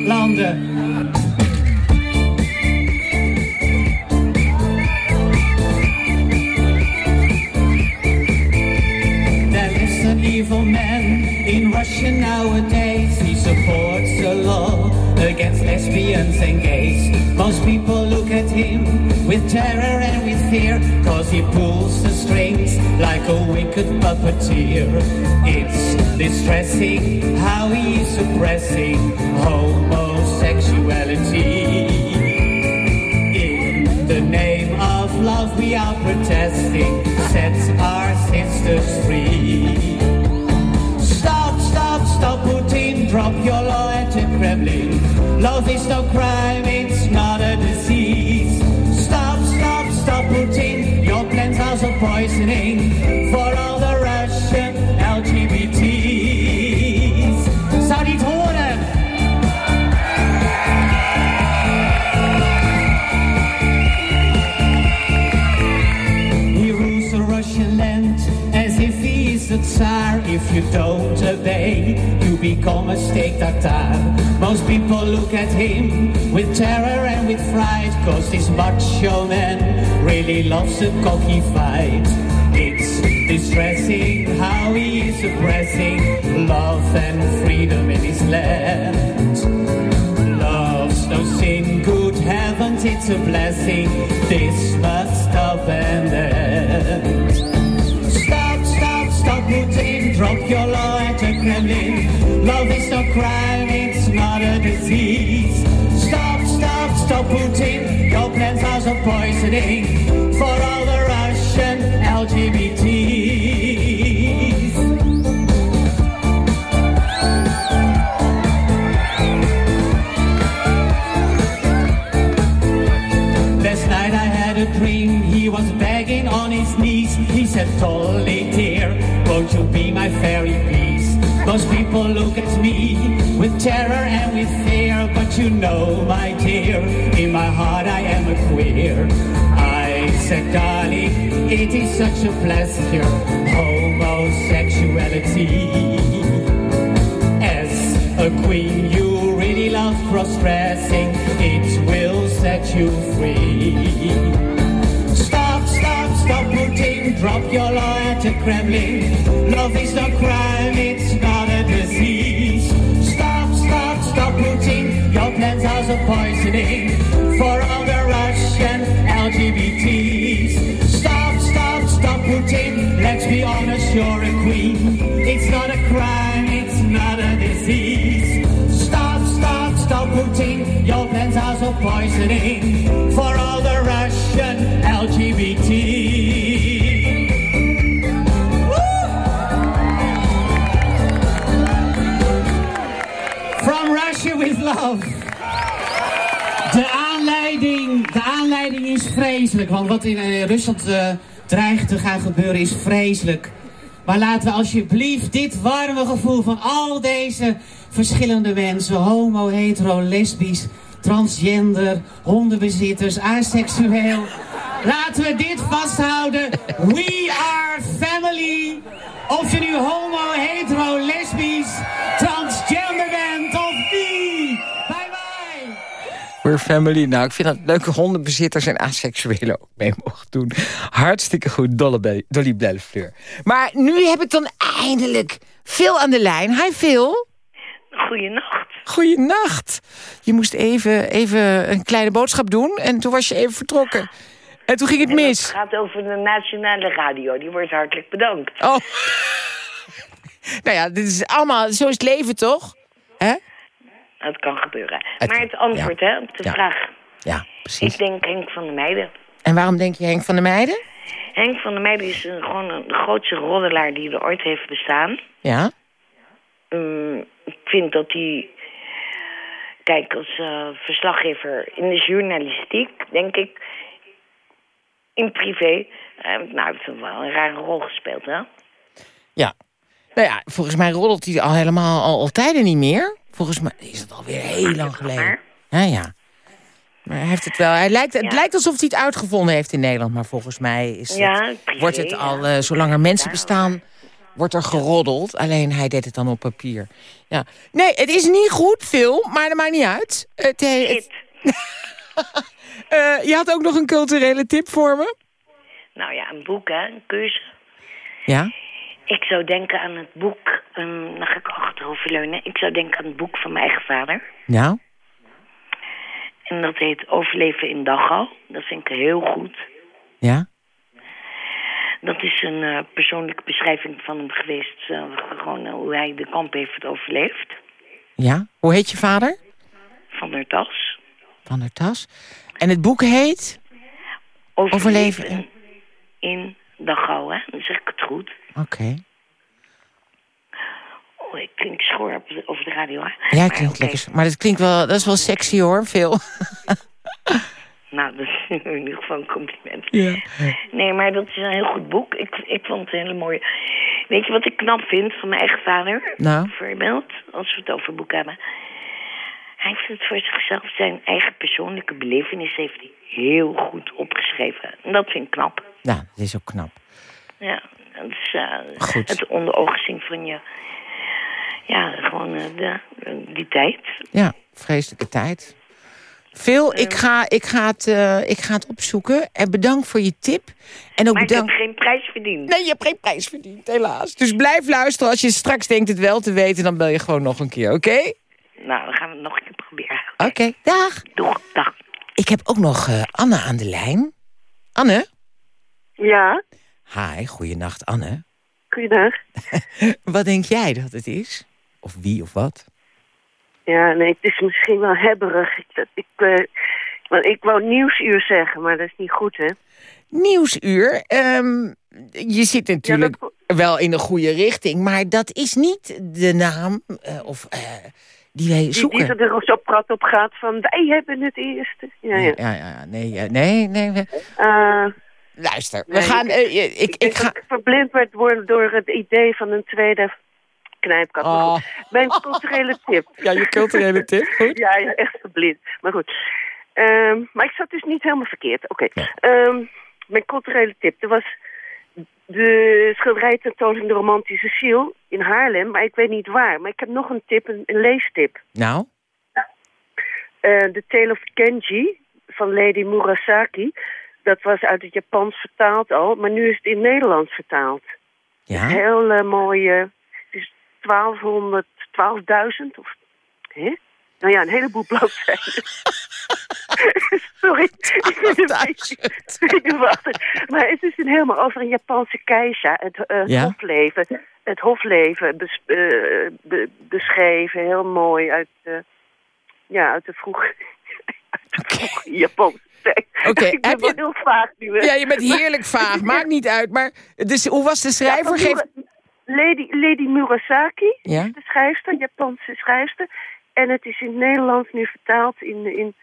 Speaker 15: An evil man in Russia nowadays. He supports the law against lesbians and gays. Most people look at him with terror and with fear, cause he pulls the strings like a wicked puppeteer. It's distressing how he is suppressing homosexuality. In the name of love we are protesting, set our sisters free. Stop, stop, stop, Putin, drop your law at the Kremlin. Love is no crime, it's not a disease. Stop, stop, stop, Putin, your plans are so poisoning for all the Russian LGBTs. Zou die? He rules the Russian land as if he is the Tsar. If you don't obey, you become a state Tatar. Most people look at him with terror and with fright, cause this macho man really loves a cocky fight. It's distressing how he is suppressing love and freedom in his land. Love's no sin, good heavens, it's a blessing. This must poisoning for all the Russian LGBTs. Last night I had a dream, he was begging on his knees. He said, totally dear, won't you be my fairy please? Most people look at me with terror and with fear, but you know, my dear, in my heart I am a queer. I said, darling, it is such a pleasure, homosexuality. As a queen, you really love cross-dressing. It will set you free. Stop, stop, stop, Putin. Drop your law at the Kremlin. Love is no crime. It's not Putin. Your plans are so poisoning for all the Russian LGBTs. Stop, stop, stop, Putin. Let's be honest, you're a queen. It's not a crime, it's not a disease. Stop, stop, stop, Putin. Your plans are so poisoning De aanleiding, de aanleiding is vreselijk. Want wat in eh, Rusland eh, dreigt te gaan gebeuren is vreselijk. Maar laten we alsjeblieft dit warme gevoel van al deze verschillende mensen... homo, hetero, lesbisch, transgender, hondenbezitters, asexueel... Laten we dit vasthouden. We are family. Of je nu homo, hetero, lesbisch.
Speaker 6: We're family. Nou, ik vind dat leuke hondenbezitters en asexuelen ook mee mogen doen. Hartstikke goed, Dolly Bellefleur. Maar nu heb ik dan eindelijk Phil aan de lijn. Hi Phil.
Speaker 16: Goeienacht.
Speaker 6: Goeienacht. Je moest even, even een kleine boodschap doen en toen was je even vertrokken. En toen ging het
Speaker 16: Het
Speaker 6: mis.
Speaker 16: gaat over de nationale radio. Die wordt hartelijk bedankt.
Speaker 6: Oh. Nou ja, dit is allemaal, zo is het leven toch? Hè?
Speaker 16: Het kan gebeuren.
Speaker 6: Het
Speaker 16: maar het antwoord hè, op de
Speaker 6: Ja.
Speaker 16: vraag.
Speaker 6: Ja, precies.
Speaker 16: Ik denk Henk van der Meijden.
Speaker 6: En waarom denk je Henk van der Meijden?
Speaker 16: Henk van der Meijden is een, gewoon een, de grootste roddelaar die er ooit heeft bestaan.
Speaker 6: Ja?
Speaker 16: Ehm, ik vind dat hij... Kijk, als eh, verslaggever in de journalistiek, denk ik... In privé, eh, nou, hij heeft wel een rare rol gespeeld, hè?
Speaker 6: Ja. Nou ja, volgens mij roddelt hij al helemaal al, al tijden niet meer. Volgens mij is het alweer heel lang geleden. Ja, ja. Maar hij heeft het wel. Hij lijkt, Het
Speaker 16: Ja.
Speaker 6: lijkt alsof hij het uitgevonden heeft in Nederland. Maar volgens mij is
Speaker 16: Ja,
Speaker 6: het,
Speaker 16: privé,
Speaker 6: wordt het al, eh, zolang er mensen bestaan, wordt er geroddeld. Alleen hij deed het dan op papier. Ja. Nee, het is niet goed, Phil, maar dat maakt niet uit. Het, het- Eh, je had ook nog een culturele tip voor me.
Speaker 16: Nou ja, een boek, hè, een keuze.
Speaker 6: Ja?
Speaker 16: Ik zou denken aan het boek, um, dan ga ik achteroverleunen. Ik zou denken aan het boek van mijn eigen vader.
Speaker 6: Nou?
Speaker 16: En dat heet Overleven in Dachau. Dat vind ik heel goed.
Speaker 6: Ja?
Speaker 16: Dat is een eh, persoonlijke beschrijving van hem geweest. eh, gewoon eh, hoe hij de kamp heeft overleefd.
Speaker 6: Ja? Hoe heet je vader?
Speaker 16: Van der Tas.
Speaker 6: Van der Tas. En het boek heet? Overleven in...
Speaker 16: in Dachau, hè? Dan zeg ik het goed.
Speaker 6: Oké.
Speaker 16: Oh, ik klink schor op de, over de radio, hè?
Speaker 6: Ja, klinkt lekker. Maar dat klinkt wel, dat is wel sexy hoor, veel.
Speaker 16: Nou, dat is in ieder geval een compliment.
Speaker 6: Ja.
Speaker 16: Nee, maar dat is een heel goed boek. Ik, ik vond het een hele mooie... Weet je wat ik knap vind van mijn eigen vader?
Speaker 6: Nou?
Speaker 16: Bijvoorbeeld, als we het over boek hebben. Hij heeft het voor zichzelf, zijn eigen persoonlijke belevenis heeft hij heel goed opgeschreven. En dat vind ik knap.
Speaker 6: Nou, dat is ook knap.
Speaker 16: Ja, dat is eh,
Speaker 6: Goed.
Speaker 16: het onder ogen zien van je... Ja, gewoon eh, de, die tijd.
Speaker 6: Ja, vreselijke tijd. Phil, ik ga, ik, ga het, eh, ik ga het opzoeken. En bedankt voor je tip. En ook
Speaker 16: Maar ik heb
Speaker 6: bedankt...
Speaker 16: geen prijs verdiend.
Speaker 6: Nee, je hebt geen prijs verdiend, helaas. Dus blijf luisteren. Als je straks denkt het wel te weten, dan bel je gewoon nog een keer, oké?
Speaker 16: Nou, dan gaan we het nog een keer proberen.
Speaker 6: Oké, dag.
Speaker 16: Doeg, dag.
Speaker 6: Ik heb ook nog eh, Anne aan de lijn. Anne?
Speaker 17: Ja,
Speaker 6: Hi, goeienacht Anne.
Speaker 17: goeiedag.
Speaker 6: Wat denk jij dat het is? Of wie of wat?
Speaker 17: Ja, nee, het is misschien wel hebberig. Ik, dat, ik, eh, want ik wou nieuwsuur zeggen, maar dat is niet goed, hè?
Speaker 6: Nieuwsuur. ehm, je zit natuurlijk wel in de goede richting, maar dat is niet de naam eh, of, eh, die wij
Speaker 17: Die,
Speaker 6: zoeken.
Speaker 17: die er zo prat op gaat van, wij hebben het eerste. Ja, ja.
Speaker 6: Ja, ja, ja, nee, nee, nee. Luister, we
Speaker 17: nee,
Speaker 6: gaan...
Speaker 17: ik-
Speaker 6: eh, ik, ik,
Speaker 17: ik,
Speaker 6: ga...
Speaker 17: ik verblind werd door het idee van een tweede knijpkat. Maar
Speaker 6: Oh.
Speaker 17: Mijn culturele tip.
Speaker 6: Ja, je culturele tip, goed.
Speaker 17: ja, ja, echt verblind. Maar goed. Ehm, maar ik zat dus niet helemaal verkeerd. Oké. Ehm, mijn culturele tip. Er was de schilderij tentoonstelling De Romantische Ziel in Haarlem. Maar ik weet niet waar. Maar ik heb nog een tip, een, een leestip.
Speaker 6: Nou?
Speaker 17: Eh, The Tale of Kenji van Lady Murasaki. Dat was uit het Japans vertaald al, maar nu is het in Nederlands vertaald.
Speaker 6: Ja?
Speaker 17: Heel mooi. eh, het is 1200, 12.000 of... Hè? Nou ja, een heleboel bladzijden. Sorry, ik vind het een beetje. Maar het is een helemaal over een Japanse keizer. Het
Speaker 6: Ja?
Speaker 17: hofleven, het hofleven bes- eh, be- beschreven. Heel mooi uit, eh, ja, uit de vroege, uit de Japanse
Speaker 6: Oké,
Speaker 17: ik ben
Speaker 6: je-
Speaker 17: heel vaag nu.
Speaker 6: Ja, je bent heerlijk vaag. Maakt niet uit. Maar dus, hoe was de schrijver?
Speaker 17: Ja,
Speaker 6: Geef...
Speaker 17: Lady, Lady Murasaki
Speaker 6: Ja?
Speaker 17: is de schrijfster, Japanse schrijfster. En het is in het Nederlands nu vertaald in, in,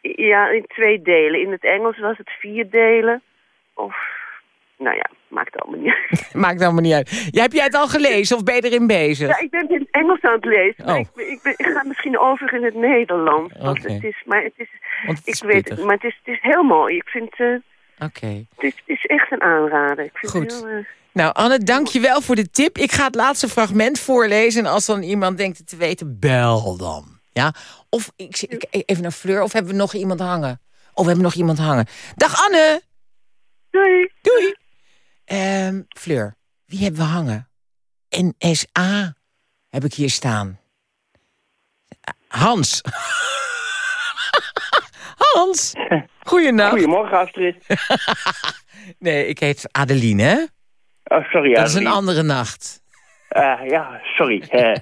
Speaker 17: ja, in twee delen. In het Engels was het vier delen. Of, nou ja, maakt allemaal niet uit.
Speaker 6: Maakt allemaal niet uit. Ja, heb jij het al gelezen of ben je erin bezig?
Speaker 17: Ja, ik ben in het Engels aan het lezen.
Speaker 6: Oh.
Speaker 17: ik, ik, ben, ik ga misschien over in het Nederlands. Want het is, maar het is,
Speaker 6: Want het is
Speaker 17: ik weet het, maar het is, het is heel mooi. Ik vind, eh,
Speaker 6: Oké.
Speaker 17: het, is, het is echt een aanrader. Ik vind
Speaker 6: Goed.
Speaker 17: Het heel, eh,
Speaker 6: Nou, Anne, dank je wel voor de tip. Ik ga het laatste fragment voorlezen. En als dan iemand denkt het te weten, bel dan. Ja? Of ik, ik, even naar Fleur. Of hebben we nog iemand hangen? Oh, we hebben nog iemand hangen. Dag Anne!
Speaker 17: Doei!
Speaker 6: Doei! Ehm, Fleur, wie hebben we hangen? NSA heb ik hier staan. Hans. Hans. Goeienacht.
Speaker 18: Goedemorgen, Astrid.
Speaker 6: Nee, ik heet Adeline, hè?
Speaker 18: Oh, sorry,
Speaker 6: Dat is een andere nacht.
Speaker 18: Eh, ja, sorry. Eh,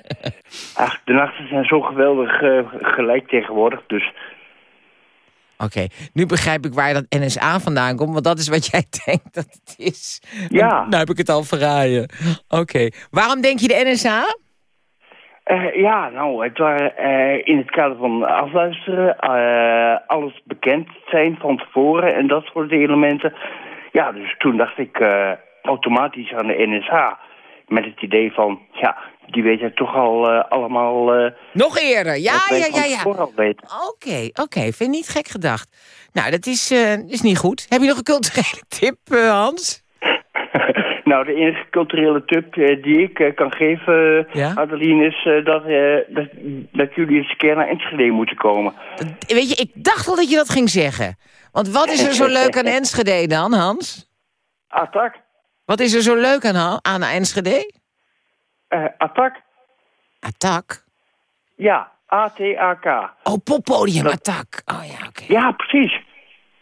Speaker 18: ach, de nachten zijn zo geweldig eh, gelijk tegenwoordig, dus...
Speaker 6: Oké, nu begrijp ik waar dat NSA vandaan komt, want dat is wat jij denkt dat het is.
Speaker 18: Ja.
Speaker 6: Nou heb ik het al verraaien. Oké, waarom denk je de NSA?
Speaker 18: Eh, ja, nou, het waren eh, in het kader van afluisteren, eh, alles bekend zijn van tevoren en dat soort elementen. Ja, dus toen dacht ik automatisch aan de NSA. Met het idee van, ja, die weten toch al eh, allemaal... eh,
Speaker 6: Nog eerder, ja, ja, ja, ja. Oké, oké, vind je niet gek gedacht. Nou, dat is, eh, is niet goed. Heb je nog een culturele tip, Hans?
Speaker 18: Nou, de enige culturele tip die ik kan geven,
Speaker 6: Ja?
Speaker 18: Adeline, is dat, dat, dat jullie eens een keer naar Enschede moeten komen.
Speaker 6: Weet je, ik dacht al dat je dat ging zeggen. Want wat is er zo leuk aan Enschede dan, Hans?
Speaker 18: Attack.
Speaker 6: Wat is er zo leuk aan, aan Enschede?
Speaker 18: Eh attack.
Speaker 6: Attack?
Speaker 18: Ja, A-T-A-K.
Speaker 6: Oh, poppodium, attack. Oh ja, oké.
Speaker 18: Ja, precies.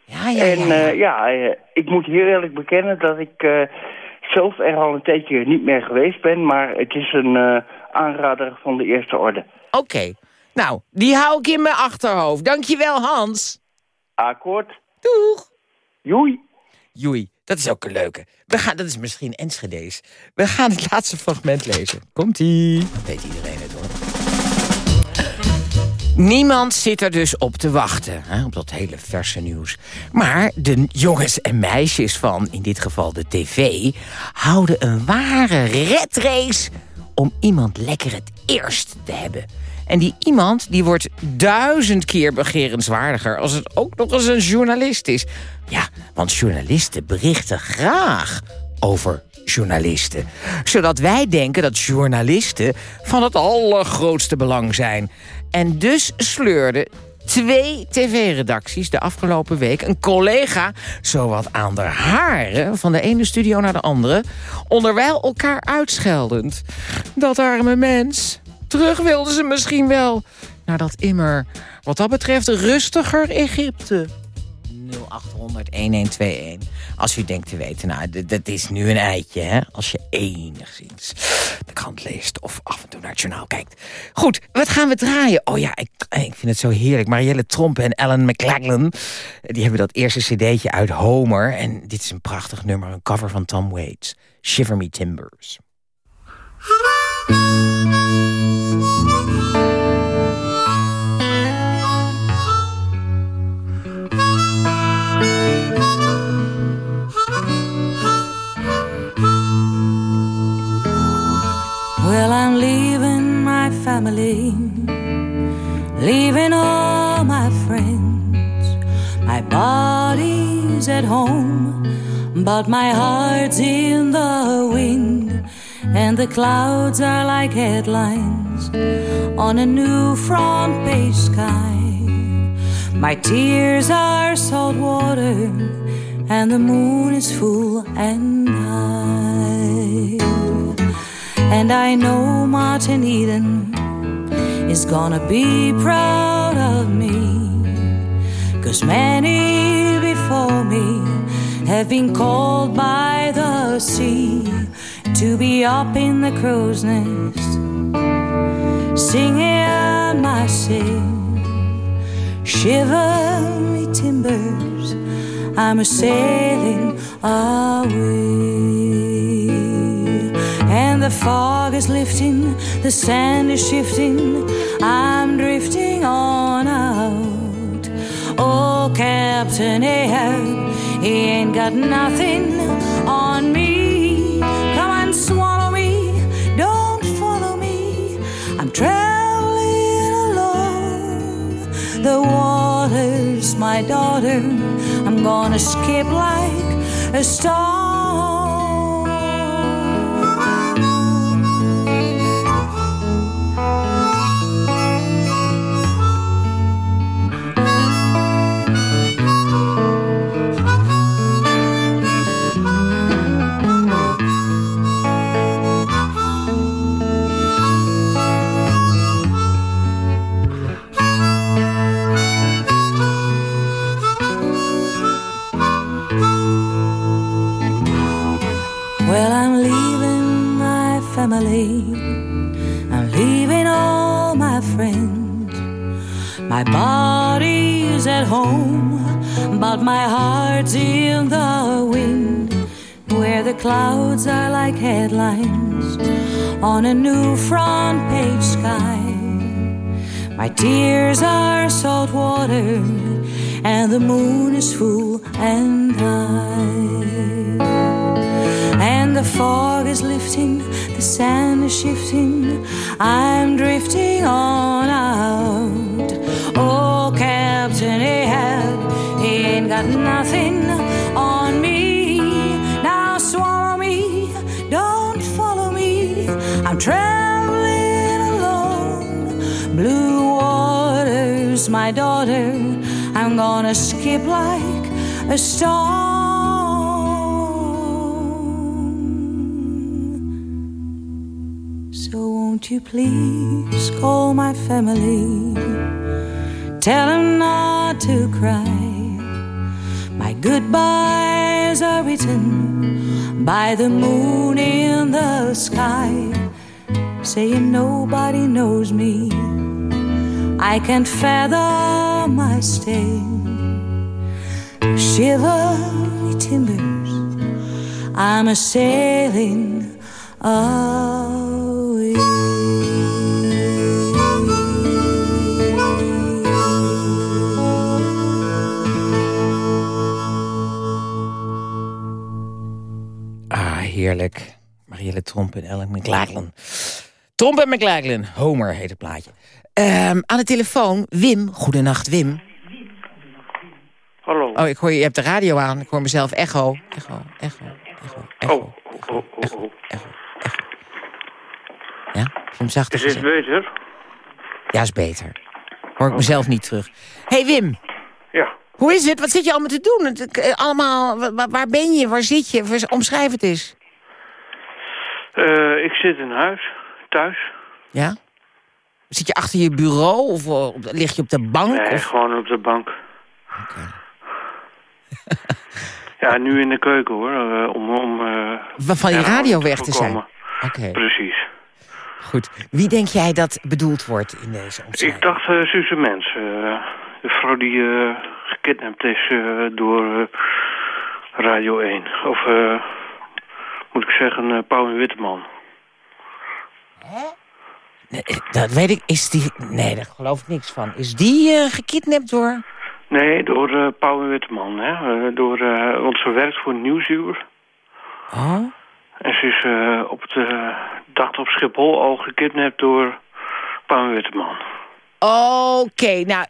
Speaker 6: Ja, ja,
Speaker 18: en
Speaker 6: ja, ja.
Speaker 18: eh, ja, eh, ik moet heel eerlijk bekennen dat ik zelf er al een tijdje niet meer geweest ben, maar het is een aanrader van de eerste orde.
Speaker 6: Oké. Nou, die hou ik in mijn achterhoofd. Dankjewel, Hans.
Speaker 18: Akkoord.
Speaker 6: Doeg.
Speaker 18: Joei.
Speaker 6: Joei. Dat is ook een leuke. We gaan, dat is misschien Enschede's. We gaan het laatste fragment lezen. Komt-ie. Weet iedereen het hoor. Niemand zit er dus op te wachten, hè, op dat hele verse nieuws. Maar de jongens en meisjes van, in dit geval de tv... houden een ware redrace om iemand lekker het eerst te hebben. En die iemand die wordt duizend keer begerenswaardiger... als het ook nog eens een journalist is. Ja, want journalisten berichten graag over journalisten. Zodat wij denken dat journalisten van het allergrootste belang zijn. En dus sleurde twee tv-redacties de afgelopen week... een collega zowat aan de haren van de ene studio naar de andere... onderwijl elkaar uitscheldend. Dat arme mens. Terug wilden ze misschien wel naar dat immer, wat dat betreft, rustiger Egypte. 0800-1121. Als u denkt te weten, nou, dat is nu een eitje, hè? Als je enigszins de krant leest of af en toe naar het journaal kijkt. Goed, wat gaan we draaien? Oh ja, ik, ik vind het zo heerlijk. Marielle Tromp en Ellen McLachlan, die hebben dat eerste cd'tje uit Homer. En dit is een prachtig nummer, een cover van Tom Waits. Shiver Me Timbers.
Speaker 19: Well, I'm leaving my family, leaving all my friends. My body's at home, but my heart's in the wind. And the clouds are like headlines on a new front page sky. My tears are salt water, and the moon is full and high. And I know Martin Eden is gonna be proud of me. Cause many before me have been called by the sea to be up in the crow's nest, singing my sing. Shiver me timbers, I'm a sailing away. The fog is lifting, the sand is shifting, I'm drifting on out. Oh, Captain Ahab, he ain't got nothing on me. Come and swallow me, don't follow me. I'm traveling alone. The water's my daughter, I'm gonna skip like a star. My body's at home, but my heart's in the wind. Where the clouds are like headlines on a new front page sky. My tears are salt water, and the moon is full and high. And the fog is lifting, the sand is shifting, I'm drifting on out. Oh, Captain Ahab, he ain't got nothing on me. Now swallow me, don't follow me. I'm traveling alone. Blue waters, my daughter, I'm gonna skip like a star. So won't you please call my family? Tell him not to cry. My goodbyes are written by the moon in the sky, saying nobody knows me. I can't fathom my stay. Shiver timbers, I'm a sailing away.
Speaker 6: Heerlijk. Marielle Tromp en Ellen McLachlan. Tromp en McLachlan. Homer heet het plaatje. Ehm, aan de telefoon, Wim. Goedenacht, Wim.
Speaker 20: Hallo.
Speaker 6: Oh, ik hoor je, je hebt de radio aan. Ik hoor mezelf echo. Echo, echo, echo, echo.
Speaker 20: Oh, oh, oh, oh.
Speaker 6: Ja, heb je hem zachter
Speaker 20: Is dit beter?
Speaker 6: Ja, is beter. Hoor ik mezelf niet terug. hey Wim.
Speaker 20: Ja.
Speaker 6: Hoe is het? Wat zit je allemaal te doen? Eh, allemaal, wa- wa- waar ben je? Waar zit je? Omschrijf het eens.
Speaker 20: Eh, ik zit in huis, thuis.
Speaker 6: Ja? Zit je achter je bureau of eh, op- lig je op de bank?
Speaker 20: Nee,
Speaker 6: of...
Speaker 20: gewoon op de bank. ja, nu in de keuken hoor, eh, om... om eh,
Speaker 6: Van je radio weg te zijn. Oké,
Speaker 20: Precies.
Speaker 6: goed. Wie denk jij dat bedoeld wordt in deze omschrijving?
Speaker 20: Ik dacht uh, Suze Mens, eh, de vrouw die eh, gekidnapt is eh, door eh, Radio 1. Of eh, moet ik zeggen, uh, Pauw en Witteman.
Speaker 6: Nee, dat weet ik. Is die... Nee, daar geloof ik niks van. Is die eh, gekidnapt door...
Speaker 20: Nee, door uh, Pauw en Witteman. Hè? Uh, door, uh, want ze werkt voor Nieuwsuur.
Speaker 6: Oh?
Speaker 20: En ze is op de dag op Schiphol al gekidnapt door Pauw en Witteman.
Speaker 6: Oké, nou,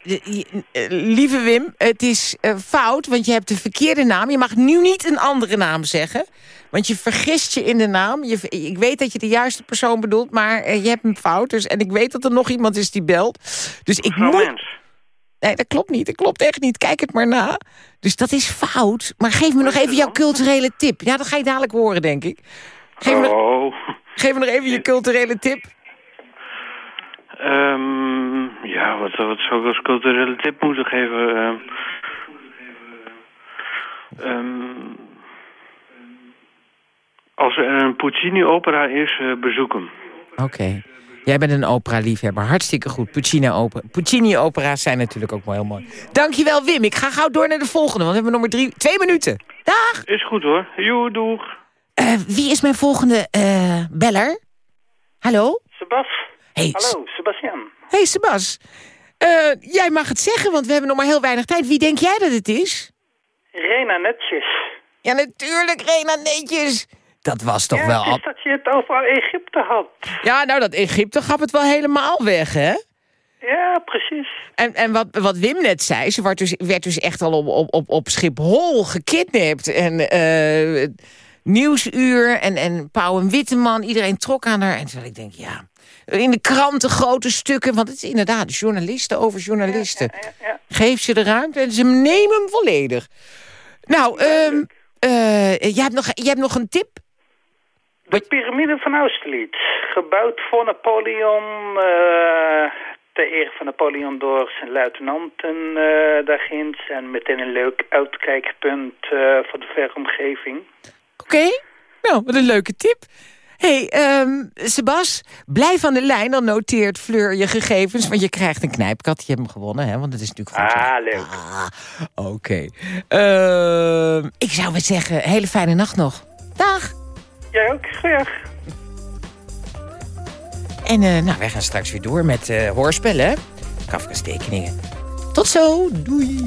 Speaker 6: lieve Wim, het is uh, fout, want je hebt de verkeerde naam. Je mag nu niet een andere naam zeggen, want je vergist je in de naam. Je, ik weet dat je de juiste persoon bedoelt, maar uh, je hebt hem fout. Dus, en ik weet dat er nog iemand is die belt. Dus ik
Speaker 20: Mevrouw
Speaker 6: moet...
Speaker 20: Mens.
Speaker 6: Nee, dat klopt niet. Dat klopt echt niet. Kijk het maar na. Dus dat is fout. Maar geef me nog even jouw culturele tip. Ja, dat ga je dadelijk horen, denk ik. Geef me,
Speaker 20: oh.
Speaker 6: geef me nog even je culturele tip.
Speaker 20: Um, ja, wat, wat zou ik als culturele tip moeten geven? Um, um, als er een Puccini-opera is, uh, bezoek hem.
Speaker 6: Oké. Okay. Jij bent een opera-liefhebber. Hartstikke goed. Puccini-opera's Puccini zijn natuurlijk ook wel heel mooi. Dankjewel, Wim. Ik ga gauw door naar de volgende, want we hebben nog maar drie, twee minuten. Dag!
Speaker 20: Is goed hoor. Joe, doeg.
Speaker 6: Uh, wie is mijn volgende uh, beller? Hallo?
Speaker 21: Sebas.
Speaker 6: Hey,
Speaker 21: Hallo, Sebastian.
Speaker 6: Hey, Sebas. Uh, jij mag het zeggen, want we hebben nog maar heel weinig tijd. Wie denk jij dat het is?
Speaker 21: Rena Netjes.
Speaker 6: Ja, natuurlijk, Rena Netjes. Dat was toch
Speaker 21: ja,
Speaker 6: wel...
Speaker 21: Ja, dat je het over Egypte had.
Speaker 6: Ja, nou, dat Egypte gaf het wel helemaal weg, hè?
Speaker 21: Ja, precies.
Speaker 6: En, en wat, wat Wim net zei, ze werd dus, werd dus echt al op, op, op, op Schiphol gekidnapt. En uh, Nieuwsuur en, en Pauw en Witteman, iedereen trok aan haar. En terwijl ik denk, ja, in de kranten grote stukken. Want het is inderdaad journalisten over journalisten.
Speaker 21: Ja, ja, ja,
Speaker 6: Geef ze de ruimte en ze nemen hem volledig. Nou, um, uh, jij, hebt nog, jij hebt nog een tip?
Speaker 21: De piramide van Austerlitz. Gebouwd voor Napoleon. Uh, ter ere van Napoleon door zijn luitenanten uh, daarginds. En meteen een leuk uitkijkpunt voor de verre omgeving.
Speaker 6: Oké, okay. nou, wat een leuke tip. Hey, um, Sebas, blijf aan de lijn. Dan noteert Fleur je gegevens. Want je krijgt een knijpkat. Je hebt hem gewonnen, hè? Want het is natuurlijk goed.
Speaker 21: Ah, leuk.
Speaker 6: Ah, Oké. Okay. Uh, ik zou wel zeggen, hele fijne nacht nog. Dag.
Speaker 21: Jij ook, graag.
Speaker 6: En uh, nou, wij gaan straks weer door met uh, hoorspellen. Kafka's tekeningen. Tot zo, doei.